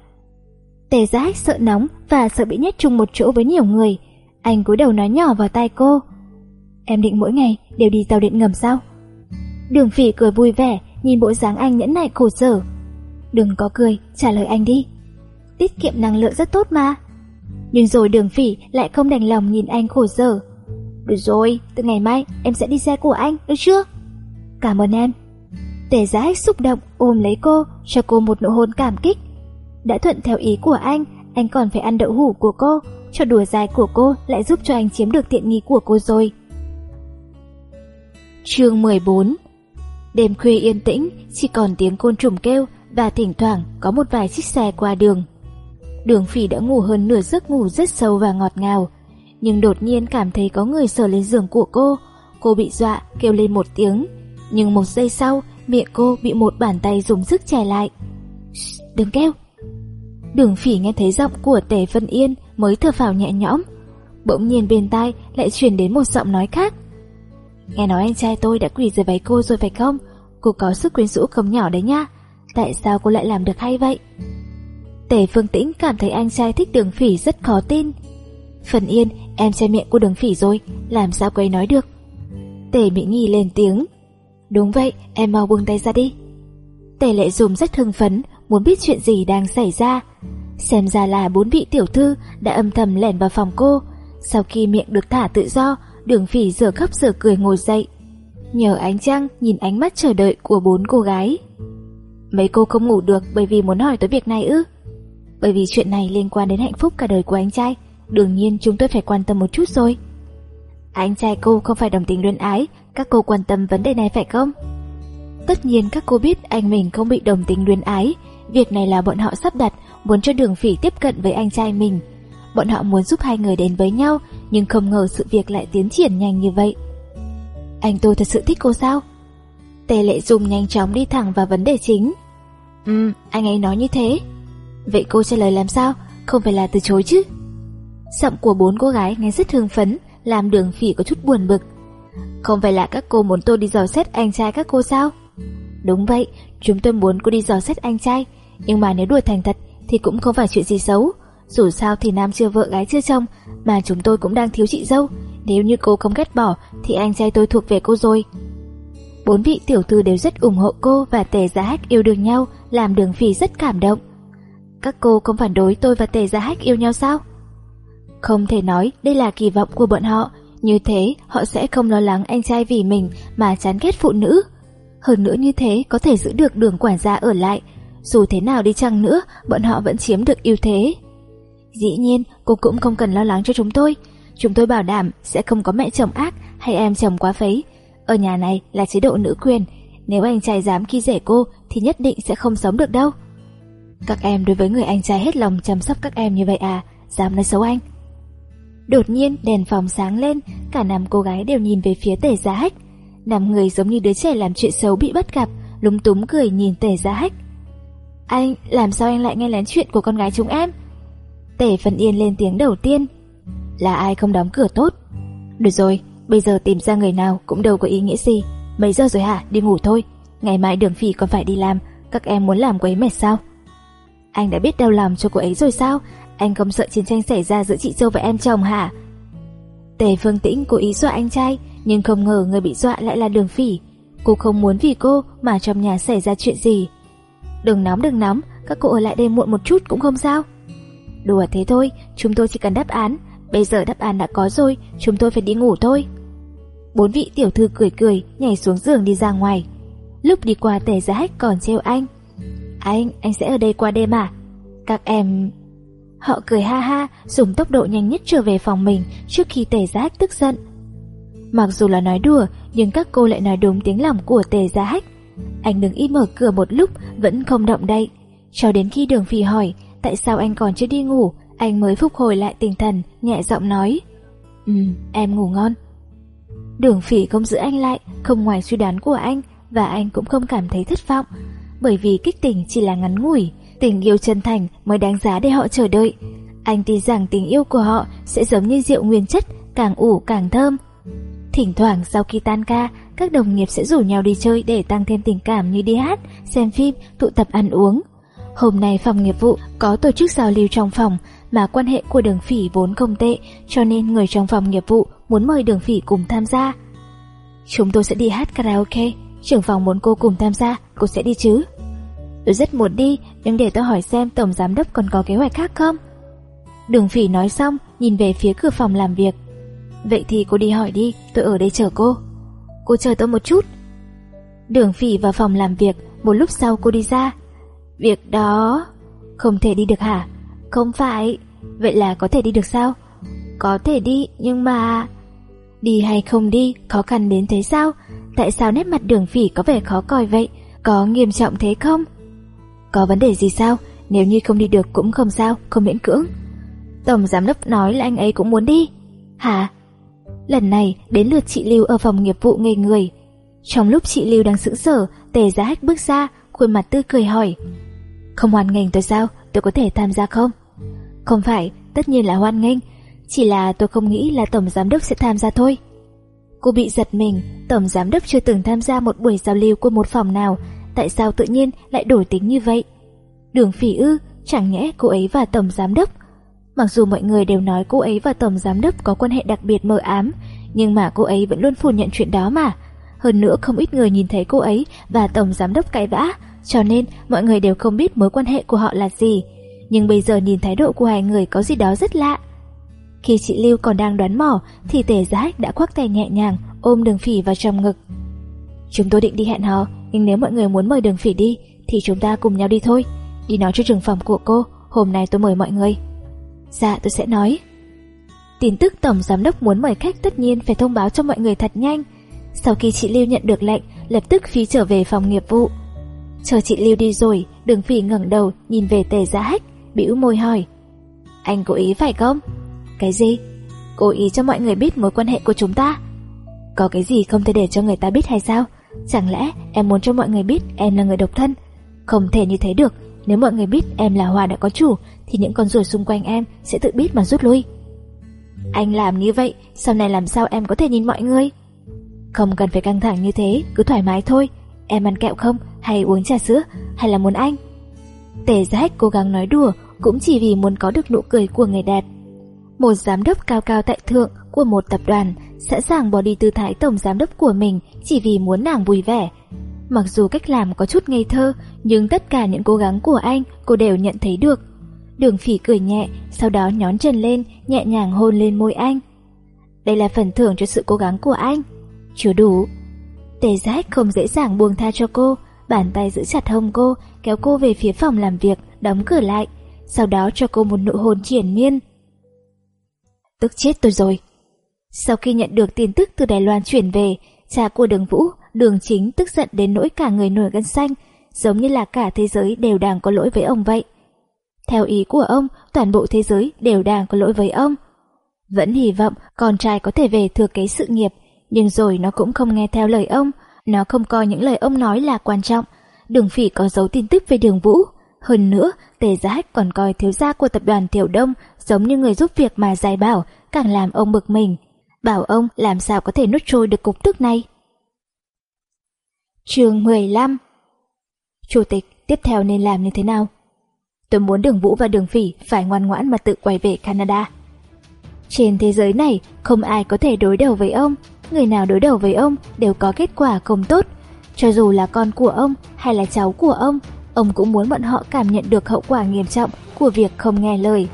Tề giá hách sợ nóng và sợ bị nhét chung một chỗ với nhiều người. Anh cúi đầu nói nhỏ vào tai cô. Em định mỗi ngày đều đi tàu điện ngầm sao? Đường phỉ cười vui vẻ, nhìn bộ dáng anh nhẫn nại khổ sở. Đừng có cười, trả lời anh đi. Tiết kiệm năng lượng rất tốt mà. Nhưng rồi đường phỉ lại không đành lòng nhìn anh khổ sở. Được rồi, từ ngày mai em sẽ đi xe của anh, được chưa? Cảm ơn em. Tề giá xúc động ôm lấy cô, cho cô một nụ hôn cảm kích. Đã thuận theo ý của anh, anh còn phải ăn đậu hủ của cô, cho đùa dài của cô lại giúp cho anh chiếm được tiện nghi của cô rồi. Chương 14 Đêm khuya yên tĩnh, chỉ còn tiếng côn trùng kêu và thỉnh thoảng có một vài chiếc xe qua đường. Đường phỉ đã ngủ hơn nửa giấc ngủ rất sâu và ngọt ngào, nhưng đột nhiên cảm thấy có người sờ lên giường của cô. Cô bị dọa, kêu lên một tiếng, nhưng một giây sau, miệng cô bị một bàn tay dùng sức che lại. Đừng kêu! Đường phỉ nghe thấy giọng của Tề Vân Yên mới thở phào nhẹ nhõm. Bỗng nhiên bên tai lại truyền đến một giọng nói khác. Nghe nói anh trai tôi đã quỳ dưới váy cô rồi phải không? Cô có sức quyến rũ không nhỏ đấy nha. Tại sao cô lại làm được hay vậy? Tề Phương Tĩnh cảm thấy anh trai thích đường phỉ rất khó tin. Phần Yên, em che miệng của đường phỉ rồi, làm sao cô ấy nói được? Tề Mỹ Nghi lên tiếng. Đúng vậy, em mau buông tay ra đi. Tề Lệ Dùng rất hưng phấn, muốn biết chuyện gì đang xảy ra. Xem ra là bốn vị tiểu thư đã âm thầm lẻn vào phòng cô. Sau khi miệng được thả tự do, đường phỉ giờ khóc giờ cười ngồi dậy. Nhờ ánh trăng nhìn ánh mắt chờ đợi của bốn cô gái. Mấy cô không ngủ được bởi vì muốn hỏi tới việc này ư? Bởi vì chuyện này liên quan đến hạnh phúc cả đời của anh trai, đương nhiên chúng tôi phải quan tâm một chút rồi. Anh trai cô không phải đồng tình luyến ái, các cô quan tâm vấn đề này phải không? Tất nhiên các cô biết anh mình không bị đồng tình luyến ái, Việc này là bọn họ sắp đặt, muốn cho đường phỉ tiếp cận với anh trai mình. Bọn họ muốn giúp hai người đến với nhau, nhưng không ngờ sự việc lại tiến triển nhanh như vậy. Anh tôi thật sự thích cô sao? Tề lệ dùng nhanh chóng đi thẳng vào vấn đề chính. Ừ, anh ấy nói như thế. Vậy cô trả lời làm sao? Không phải là từ chối chứ? Giọng của bốn cô gái nghe rất hương phấn, làm đường phỉ có chút buồn bực. Không phải là các cô muốn tôi đi dò xét anh trai các cô sao? Đúng vậy, chúng tôi muốn cô đi dò xét anh trai, nhưng mà nếu đuổi thành thật thì cũng không phải chuyện gì xấu. Dù sao thì nam chưa vợ gái chưa chồng, mà chúng tôi cũng đang thiếu chị dâu. Nếu như cô không ghét bỏ thì anh trai tôi thuộc về cô rồi. Bốn vị tiểu thư đều rất ủng hộ cô và Tề Giá Hách yêu đương nhau, làm Đường Phỉ rất cảm động. Các cô không phản đối tôi và Tề Giá Hách yêu nhau sao? Không thể nói đây là kỳ vọng của bọn họ, như thế họ sẽ không lo lắng anh trai vì mình mà chán ghét phụ nữ. Hơn nữa như thế có thể giữ được đường quản gia ở lại, dù thế nào đi chăng nữa bọn họ vẫn chiếm được ưu thế. Dĩ nhiên cô cũng không cần lo lắng cho chúng tôi, chúng tôi bảo đảm sẽ không có mẹ chồng ác hay em chồng quá phấy. Ở nhà này là chế độ nữ quyền, nếu anh trai dám khi rể cô thì nhất định sẽ không sống được đâu. Các em đối với người anh trai hết lòng chăm sóc các em như vậy à, dám nói xấu anh. Đột nhiên đèn phòng sáng lên, cả năm cô gái đều nhìn về phía tề giá hách. Năm người giống như đứa trẻ làm chuyện xấu bị bắt gặp, lúng túng cười nhìn tề giá hách. Anh, làm sao anh lại nghe lén chuyện của con gái chúng em? Tề Phần Yên lên tiếng đầu tiên. Là ai không đóng cửa tốt? Được rồi, bây giờ tìm ra người nào cũng đâu có ý nghĩa gì. Mấy giờ rồi hả? Đi ngủ thôi. Ngày mai đường phỉ còn phải đi làm, các em muốn làm quấy mệt sao? Anh đã biết đau lòng cho cô ấy rồi sao? Anh không sợ chiến tranh xảy ra giữa chị dâu và em chồng hả? Tề Phương Tĩnh cố ý dọa anh trai, nhưng không ngờ người bị dọa lại là đường phỉ. Cô không muốn vì cô mà trong nhà xảy ra chuyện gì. Đừng nóng đừng nóng, các cô ở lại đây muộn một chút cũng không sao. Đùa thế thôi, chúng tôi chỉ cần đáp án. Bây giờ đáp án đã có rồi, chúng tôi phải đi ngủ thôi. Bốn vị tiểu thư cười cười, nhảy xuống giường đi ra ngoài. Lúc đi qua tề giá hách còn treo anh. Anh, anh sẽ ở đây qua đêm à? Các em... Họ cười ha ha, dùng tốc độ nhanh nhất trở về phòng mình trước khi tề giá hách tức giận. Mặc dù là nói đùa, nhưng các cô lại nói đúng tiếng lòng của tề giá hách. Anh đứng im mở cửa một lúc, vẫn không động đậy. Cho đến khi đường phi hỏi, tại sao anh còn chưa đi ngủ, anh mới phục hồi lại tinh thần, nhẹ giọng nói. Ừ, em ngủ ngon. Đường phỉ không giữ anh lại, không ngoài suy đoán của anh, và anh cũng không cảm thấy thất vọng. Bởi vì kích tình chỉ là ngắn ngủi, tình yêu chân thành mới đáng giá để họ chờ đợi. Anh tin rằng tình yêu của họ sẽ giống như rượu nguyên chất, càng ủ càng thơm. Thỉnh thoảng sau khi tan ca, các đồng nghiệp sẽ rủ nhau đi chơi để tăng thêm tình cảm như đi hát, xem phim, tụ tập ăn uống. Hôm nay phòng nghiệp vụ có tổ chức giao lưu trong phòng mà quan hệ của đường phỉ vốn không tệ cho nên người trong phòng nghiệp vụ muốn mời đường phỉ cùng tham gia. Chúng tôi sẽ đi hát karaoke, trưởng phòng muốn cô cùng tham gia, cô sẽ đi chứ? Tôi rất muốn đi, nhưng để tôi hỏi xem tổng giám đốc còn có kế hoạch khác không? Đường phỉ nói xong, nhìn về phía cửa phòng làm việc. Vậy thì cô đi hỏi đi, tôi ở đây chờ cô. Cô chờ tôi một chút. Đường phỉ vào phòng làm việc, một lúc sau cô đi ra. Việc đó... Không thể đi được hả? Không phải. Vậy là có thể đi được sao? Có thể đi, nhưng mà... Đi hay không đi, khó khăn đến thế sao? Tại sao nét mặt đường phỉ có vẻ khó coi vậy? Có nghiêm trọng thế không? Có vấn đề gì sao? Nếu như không đi được cũng không sao, không miễn cưỡng. Tổng giám đốc nói là anh ấy cũng muốn đi. Hả? Lần này đến lượt chị Lưu ở phòng nghiệp vụ ngây người. Trong lúc chị Lưu đang sững sờ, Tề Giá Hách bước ra, khuôn mặt tươi cười hỏi. Không hoàn ngành tôi sao? Tôi có thể tham gia không? Không phải, tất nhiên là hoan nghênh. Chỉ là tôi không nghĩ là Tổng Giám đốc sẽ tham gia thôi. Cô bị giật mình, Tổng Giám đốc chưa từng tham gia một buổi giao lưu của một phòng nào, tại sao tự nhiên lại đổi tính như vậy? Đường phỉ ư, chẳng nhẽ cô ấy và Tổng Giám đốc Mặc dù mọi người đều nói cô ấy và Tổng Giám đốc có quan hệ đặc biệt mờ ám, nhưng mà cô ấy vẫn luôn phủ nhận chuyện đó mà. Hơn nữa không ít người nhìn thấy cô ấy và Tổng Giám đốc cãi vã, cho nên mọi người đều không biết mối quan hệ của họ là gì. Nhưng bây giờ nhìn thái độ của hai người có gì đó rất lạ. Khi chị Lưu còn đang đoán mò thì tề giá đã khoác tay nhẹ nhàng ôm đường phỉ vào trong ngực. Chúng tôi định đi hẹn hò, nhưng nếu mọi người muốn mời đường phỉ đi thì chúng ta cùng nhau đi thôi. Đi nói cho trường phòng của cô, hôm nay tôi mời mọi người. Dạ tôi sẽ nói Tin tức Tổng Giám đốc muốn mời khách tất nhiên phải thông báo cho mọi người thật nhanh Sau khi chị Lưu nhận được lệnh Lập tức phi trở về phòng nghiệp vụ Chờ chị Lưu đi rồi, đường phỉ ngẩng đầu nhìn về tề giá hách, bĩu môi hỏi. Anh cố ý phải không? Cái gì? Cố ý cho mọi người biết mối quan hệ của chúng ta. Có cái gì không thể để cho người ta biết hay sao? Chẳng lẽ em muốn cho mọi người biết em là người độc thân? Không thể như thế được, nếu mọi người biết em là Hòa đã có chủ thì những con ruồi xung quanh em sẽ tự biết mà rút lui. Anh làm như vậy, sau này làm sao em có thể nhìn mọi người? Không cần phải căng thẳng như thế, cứ thoải mái thôi. Em ăn kẹo không? Hay uống trà sữa? Hay là muốn anh? Tề giác cố gắng nói đùa cũng chỉ vì muốn có được nụ cười của người đẹp. Một giám đốc cao cao tại thượng của một tập đoàn sẵn sàng bỏ đi tư thái tổng giám đốc của mình chỉ vì muốn nàng vui vẻ. Mặc dù cách làm có chút ngây thơ, nhưng tất cả những cố gắng của anh cô đều nhận thấy được. Đường phỉ cười nhẹ, sau đó nhón chân lên, nhẹ nhàng hôn lên môi anh. Đây là phần thưởng cho sự cố gắng của anh. Chưa đủ. Tề giác không dễ dàng buông tha cho cô, bàn tay giữ chặt hông cô, kéo cô về phía phòng làm việc, đóng cửa lại, sau đó cho cô một nụ hôn triển miên. Tức chết tôi rồi. Sau khi nhận được tin tức từ Đài Loan chuyển về, cha của đường Vũ, đường chính tức giận đến nỗi cả người nổi gân xanh, giống như là cả thế giới đều đang có lỗi với ông vậy. Theo ý của ông, toàn bộ thế giới đều đang có lỗi với ông. Vẫn hy vọng con trai có thể về thừa kế sự nghiệp, nhưng rồi nó cũng không nghe theo lời ông, nó không coi những lời ông nói là quan trọng. Đường phỉ có giấu tin tức về đường Vũ. Hơn nữa, Tề Giá Hách còn coi thiếu gia của tập đoàn Tiểu Đông giống như người giúp việc mà giải bảo, càng làm ông bực mình. Bảo ông làm sao có thể nuốt trôi được cục tức này. Chương 15 Chủ tịch, tiếp theo nên làm như thế nào? Tôi muốn đường Vũ và đường Phỉ phải ngoan ngoãn mà tự quay về Canada. Trên thế giới này, không ai có thể đối đầu với ông. Người nào đối đầu với ông đều có kết quả không tốt. Cho dù là con của ông hay là cháu của ông, ông cũng muốn bọn họ cảm nhận được hậu quả nghiêm trọng của việc không nghe lời.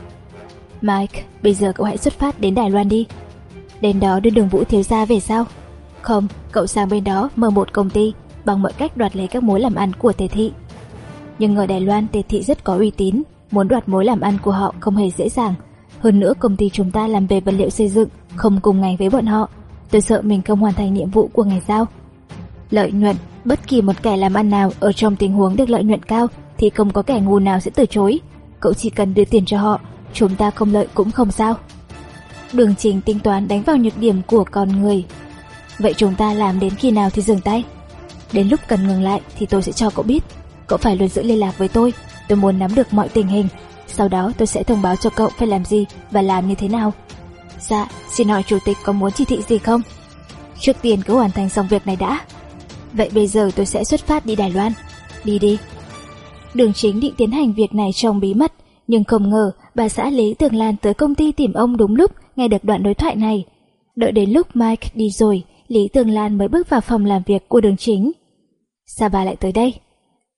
Mike, bây giờ cậu hãy xuất phát đến Đài Loan đi. Đến đó đưa đường Vũ thiếu gia về sao? Không, cậu sang bên đó mở một công ty bằng mọi cách đoạt lấy các mối làm ăn của Tề Thị. Nhưng ở Đài Loan Tề Thị rất có uy tín, muốn đoạt mối làm ăn của họ không hề dễ dàng. Hơn nữa công ty chúng ta làm về vật liệu xây dựng, không cùng ngành với bọn họ. Tôi sợ mình không hoàn thành nhiệm vụ của ngày giao. Lợi nhuận, bất kỳ một kẻ làm ăn nào ở trong tình huống được lợi nhuận cao thì không có kẻ ngu nào sẽ từ chối. Cậu chỉ cần đưa tiền cho họ, chúng ta không lợi cũng không sao. Đường trình tính toán đánh vào nhược điểm của con người. Vậy chúng ta làm đến khi nào thì dừng tay? Đến lúc cần ngừng lại thì tôi sẽ cho cậu biết. Cậu phải luôn giữ liên lạc với tôi. Tôi muốn nắm được mọi tình hình. Sau đó tôi sẽ thông báo cho cậu phải làm gì và làm như thế nào. Dạ, xin hỏi chủ tịch có muốn chỉ thị gì không? Trước tiên cứ hoàn thành xong việc này đã. Vậy bây giờ tôi sẽ xuất phát đi Đài Loan. Đi đi. Đường chính định tiến hành việc này trong bí mật, nhưng không ngờ bà xã Lý Tường Lan tới công ty tìm ông đúng lúc nghe được đoạn đối thoại này. Đợi đến lúc Mike đi rồi, Lý Tường Lan mới bước vào phòng làm việc của đường chính. Sao bà lại tới đây?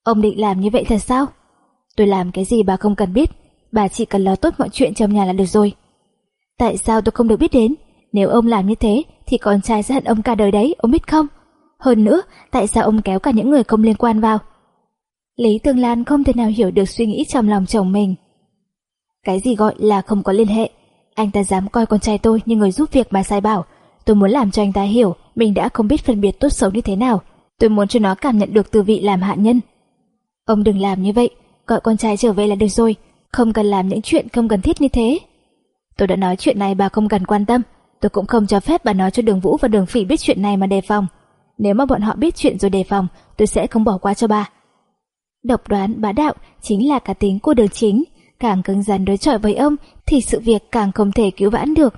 Ông định làm như vậy thật sao? Tôi làm cái gì bà không cần biết, bà chỉ cần lo tốt mọi chuyện trong nhà là được rồi. Tại sao tôi không được biết đến? Nếu ông làm như thế thì con trai sẽ hận ông cả đời đấy, ông biết không? Hơn nữa, tại sao ông kéo cả những người không liên quan vào? Lý Tương Lan không thể nào hiểu được suy nghĩ trong lòng chồng mình. Cái gì gọi là không có liên hệ? Anh ta dám coi con trai tôi như người giúp việc mà sai bảo. Tôi muốn làm cho anh ta hiểu mình đã không biết phân biệt tốt xấu như thế nào. Tôi muốn cho nó cảm nhận được tư vị làm hạ nhân. Ông đừng làm như vậy, gọi con trai trở về là được rồi, không cần làm những chuyện không cần thiết như thế. Tôi đã nói chuyện này bà không cần quan tâm, tôi cũng không cho phép bà nói cho đường Vũ và đường Phỉ biết chuyện này mà đề phòng. Nếu mà bọn họ biết chuyện rồi đề phòng, tôi sẽ không bỏ qua cho bà. Độc đoán bá đạo chính là cá tính của đường chính, càng cứng rắn đối chọi với ông thì sự việc càng không thể cứu vãn được.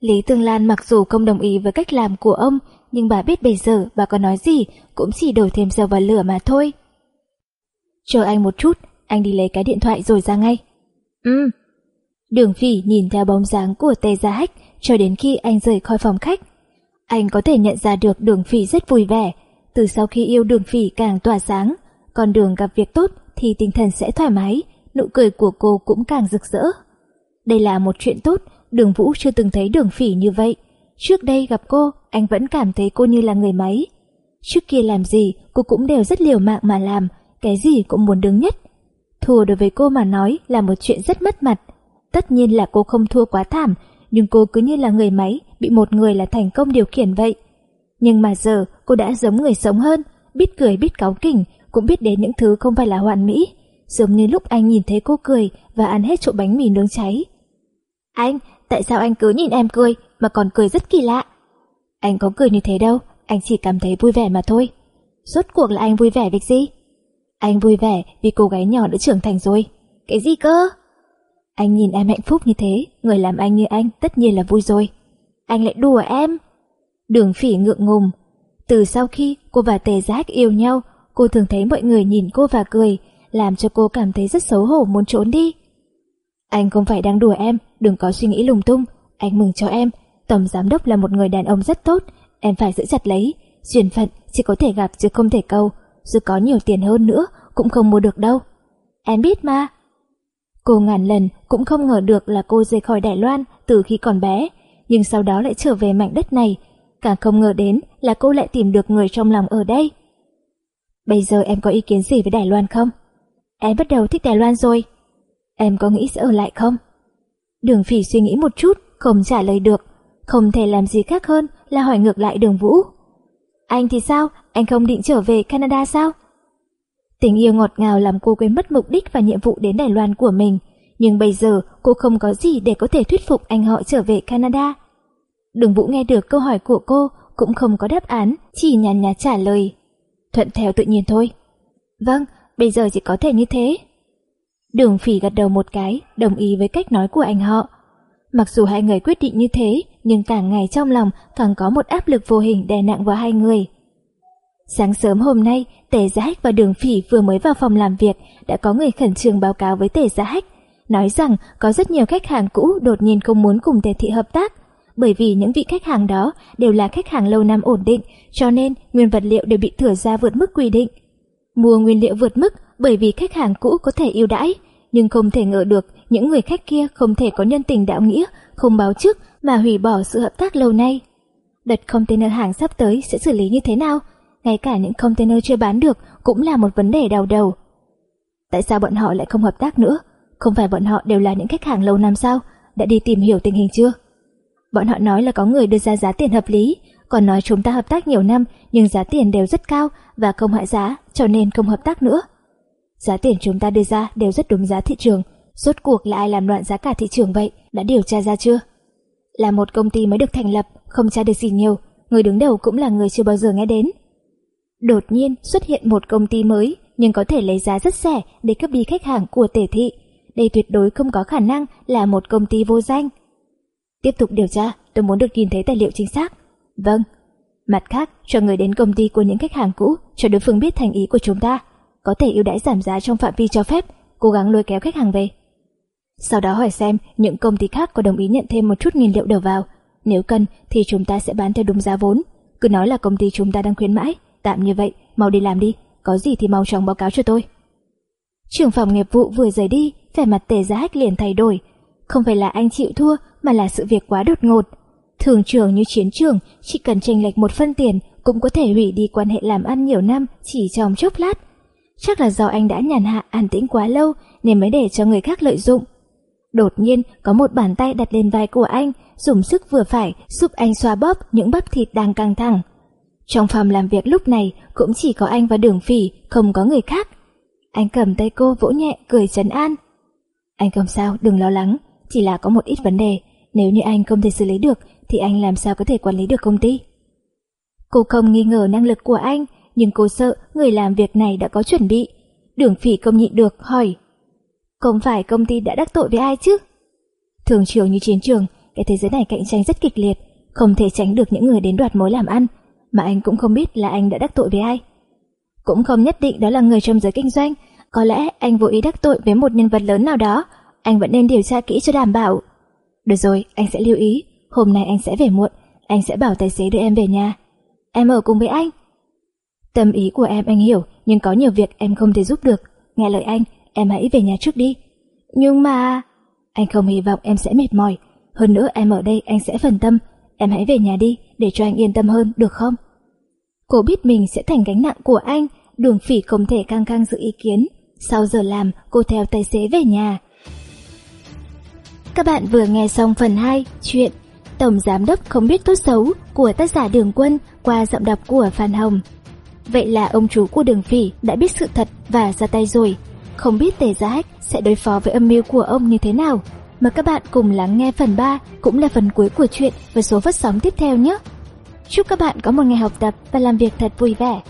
Lý Tương Lan mặc dù không đồng ý với cách làm của ông, nhưng bà biết bây giờ bà có nói gì cũng chỉ đổ thêm dầu vào lửa mà thôi. Chờ anh một chút, anh đi lấy cái điện thoại rồi ra ngay. Ừ. Đường phỉ nhìn theo bóng dáng của tề gia hách cho đến khi anh rời khỏi phòng khách. Anh có thể nhận ra được đường phỉ rất vui vẻ, từ sau khi yêu đường phỉ càng tỏa sáng, còn đường gặp việc tốt thì tinh thần sẽ thoải mái, nụ cười của cô cũng càng rực rỡ. Đây là một chuyện tốt, đường Vũ chưa từng thấy đường phỉ như vậy. Trước đây gặp cô, anh vẫn cảm thấy cô như là người máy. Trước kia làm gì, cô cũng đều rất liều mạng mà làm, cái gì cũng muốn đứng nhất. Thua đối với cô mà nói là một chuyện rất mất mặt. Tất nhiên là cô không thua quá thảm, nhưng cô cứ như là người máy bị một người là thành công điều khiển vậy. Nhưng mà giờ cô đã giống người sống hơn, biết cười biết cáu kỉnh, cũng biết đến những thứ không phải là hoàn mỹ, giống như lúc anh nhìn thấy cô cười và ăn hết chỗ bánh mì nướng cháy. Anh, tại sao anh cứ nhìn em cười mà còn cười rất kỳ lạ? Anh có cười như thế đâu, anh chỉ cảm thấy vui vẻ mà thôi. Rốt cuộc là anh vui vẻ việc gì? Anh vui vẻ vì cô gái nhỏ đã trưởng thành rồi. Cái gì cơ? Anh nhìn em hạnh phúc như thế, người làm anh như anh tất nhiên là vui rồi. Anh lại đùa em. Đường phỉ ngượng ngùng. Từ sau khi cô và Tề Giác yêu nhau, cô thường thấy mọi người nhìn cô và cười, làm cho cô cảm thấy rất xấu hổ muốn trốn đi. Anh không phải đang đùa em, đừng có suy nghĩ lung tung. Anh mừng cho em, tổng giám đốc là một người đàn ông rất tốt, em phải giữ chặt lấy. Duyên phận chỉ có thể gặp chứ không thể câu, dù có nhiều tiền hơn nữa cũng không mua được đâu. Em biết mà. Cô ngàn lần cũng không ngờ được là cô rời khỏi Đài Loan từ khi còn bé, nhưng sau đó lại trở về mảnh đất này. Càng không ngờ đến là cô lại tìm được người trong lòng ở đây. Bây giờ em có ý kiến gì với Đài Loan không? Em bắt đầu thích Đài Loan rồi. Em có nghĩ sẽ ở lại không? Đường phỉ suy nghĩ một chút, không trả lời được. Không thể làm gì khác hơn là hỏi ngược lại đường Vũ. Anh thì sao? Anh không định trở về Canada sao? Tình yêu ngọt ngào làm cô quên mất mục đích và nhiệm vụ đến Đài Loan của mình. Nhưng bây giờ cô không có gì để có thể thuyết phục anh họ trở về Canada. Đường Vũ nghe được câu hỏi của cô cũng không có đáp án, chỉ nhàn nhạt trả lời. Thuận theo tự nhiên thôi. Vâng, bây giờ chỉ có thể như thế. Đường phỉ gật đầu một cái, đồng ý với cách nói của anh họ. Mặc dù hai người quyết định như thế, nhưng càng ngày trong lòng càng có một áp lực vô hình đè nặng vào hai người. Sáng sớm hôm nay, Tề Giá Hách và Đường Phỉ vừa mới vào phòng làm việc, đã có người khẩn trương báo cáo với Tề Giá Hách, nói rằng có rất nhiều khách hàng cũ đột nhiên không muốn cùng Tề Thị hợp tác, bởi vì những vị khách hàng đó đều là khách hàng lâu năm ổn định, cho nên nguyên vật liệu đều bị thửa ra vượt mức quy định. Mua nguyên liệu vượt mức bởi vì khách hàng cũ có thể ưu đãi, nhưng không thể ngờ được những người khách kia không thể có nhân tình đạo nghĩa, không báo trước mà hủy bỏ sự hợp tác lâu nay. Đợt container hàng sắp tới sẽ xử lý như thế nào? Ngay cả những container chưa bán được cũng là một vấn đề đau đầu. Tại sao bọn họ lại không hợp tác nữa? Không phải bọn họ đều là những khách hàng lâu năm sao? Đã đi tìm hiểu tình hình chưa? Bọn họ nói là có người đưa ra giá tiền hợp lý, còn nói chúng ta hợp tác nhiều năm nhưng giá tiền đều rất cao và không hạ giá, cho nên không hợp tác nữa. Giá tiền chúng ta đưa ra đều rất đúng giá thị trường, rốt cuộc là ai làm loạn giá cả thị trường vậy, đã điều tra ra chưa? Là một công ty mới được thành lập, không tra được gì nhiều, người đứng đầu cũng là người chưa bao giờ nghe đến. Đột nhiên xuất hiện một công ty mới, nhưng có thể lấy giá rất rẻ để cướp đi khách hàng của tể thị. Đây tuyệt đối không có khả năng là một công ty vô danh. Tiếp tục điều tra, tôi muốn được nhìn thấy tài liệu chính xác. Vâng. Mặt khác, cho người đến công ty của những khách hàng cũ, cho đối phương biết thành ý của chúng ta. Có thể ưu đãi giảm giá trong phạm vi cho phép, cố gắng lôi kéo khách hàng về. Sau đó hỏi xem những công ty khác có đồng ý nhận thêm một chút nguyên liệu đầu vào. Nếu cần thì chúng ta sẽ bán theo đúng giá vốn. Cứ nói là công ty chúng ta đang khuyến mãi. Tạm như vậy, mau đi làm đi. Có gì thì mau chóng báo cáo cho tôi. Trưởng phòng nghiệp vụ vừa rời đi, vẻ mặt tề giá hách liền thay đổi. Không phải là anh chịu thua mà là sự việc quá đột ngột. Thường trường như chiến trường, chỉ cần tranh lệch một phân tiền cũng có thể hủy đi quan hệ làm ăn nhiều năm chỉ trong chốc lát. Chắc là do anh đã nhàn hạ an tĩnh quá lâu nên mới để cho người khác lợi dụng. Đột nhiên có một bàn tay đặt lên vai của anh, dùng sức vừa phải giúp anh xoa bóp những bắp thịt đang căng thẳng. Trong phòng làm việc lúc này cũng chỉ có anh và đường phỉ, không có người khác. Anh cầm tay cô vỗ nhẹ, cười trấn an. Anh không sao, đừng lo lắng, chỉ là có một ít vấn đề. Nếu như anh không thể xử lý được, thì anh làm sao có thể quản lý được công ty? Cô không nghi ngờ năng lực của anh, nhưng cô sợ người làm việc này đã có chuẩn bị. Đường phỉ không nhịn được, hỏi. Không phải công ty đã đắc tội với ai chứ? Thường trường như chiến trường, cái thế giới này cạnh tranh rất kịch liệt, không thể tránh được những người đến đoạt mối làm ăn, mà anh cũng không biết là anh đã đắc tội với ai. Cũng không nhất định đó là người trong giới kinh doanh, có lẽ anh vô ý đắc tội với một nhân vật lớn nào đó, anh vẫn nên điều tra kỹ cho đảm bảo. Được rồi, anh sẽ lưu ý, hôm nay anh sẽ về muộn, anh sẽ bảo tài xế đưa em về nhà. Em ở cùng với anh. Tâm ý của em anh hiểu, nhưng có nhiều việc em không thể giúp được. Nghe lời anh, em hãy về nhà trước đi. Nhưng mà... Anh không hy vọng em sẽ mệt mỏi. Hơn nữa em ở đây anh sẽ phần tâm. Em hãy về nhà đi, để cho anh yên tâm hơn, được không? Cô biết mình sẽ thành gánh nặng của anh, đường phỉ không thể căng căng giữ ý kiến. Sau giờ làm, cô theo tài xế về nhà. Các bạn vừa nghe xong phần 2 chuyện Tổng Giám đốc không biết tốt xấu của tác giả Đường Quân qua giọng đọc của Phan Hồng. Vậy là ông chú của Đường Phỉ đã biết sự thật và ra tay rồi. Không biết Tề gia Hách sẽ đối phó với âm mưu của ông như thế nào? Mời các bạn cùng lắng nghe phần 3 cũng là phần cuối của chuyện với số phát sóng tiếp theo nhé! Chúc các bạn có một ngày học tập và làm việc thật vui vẻ.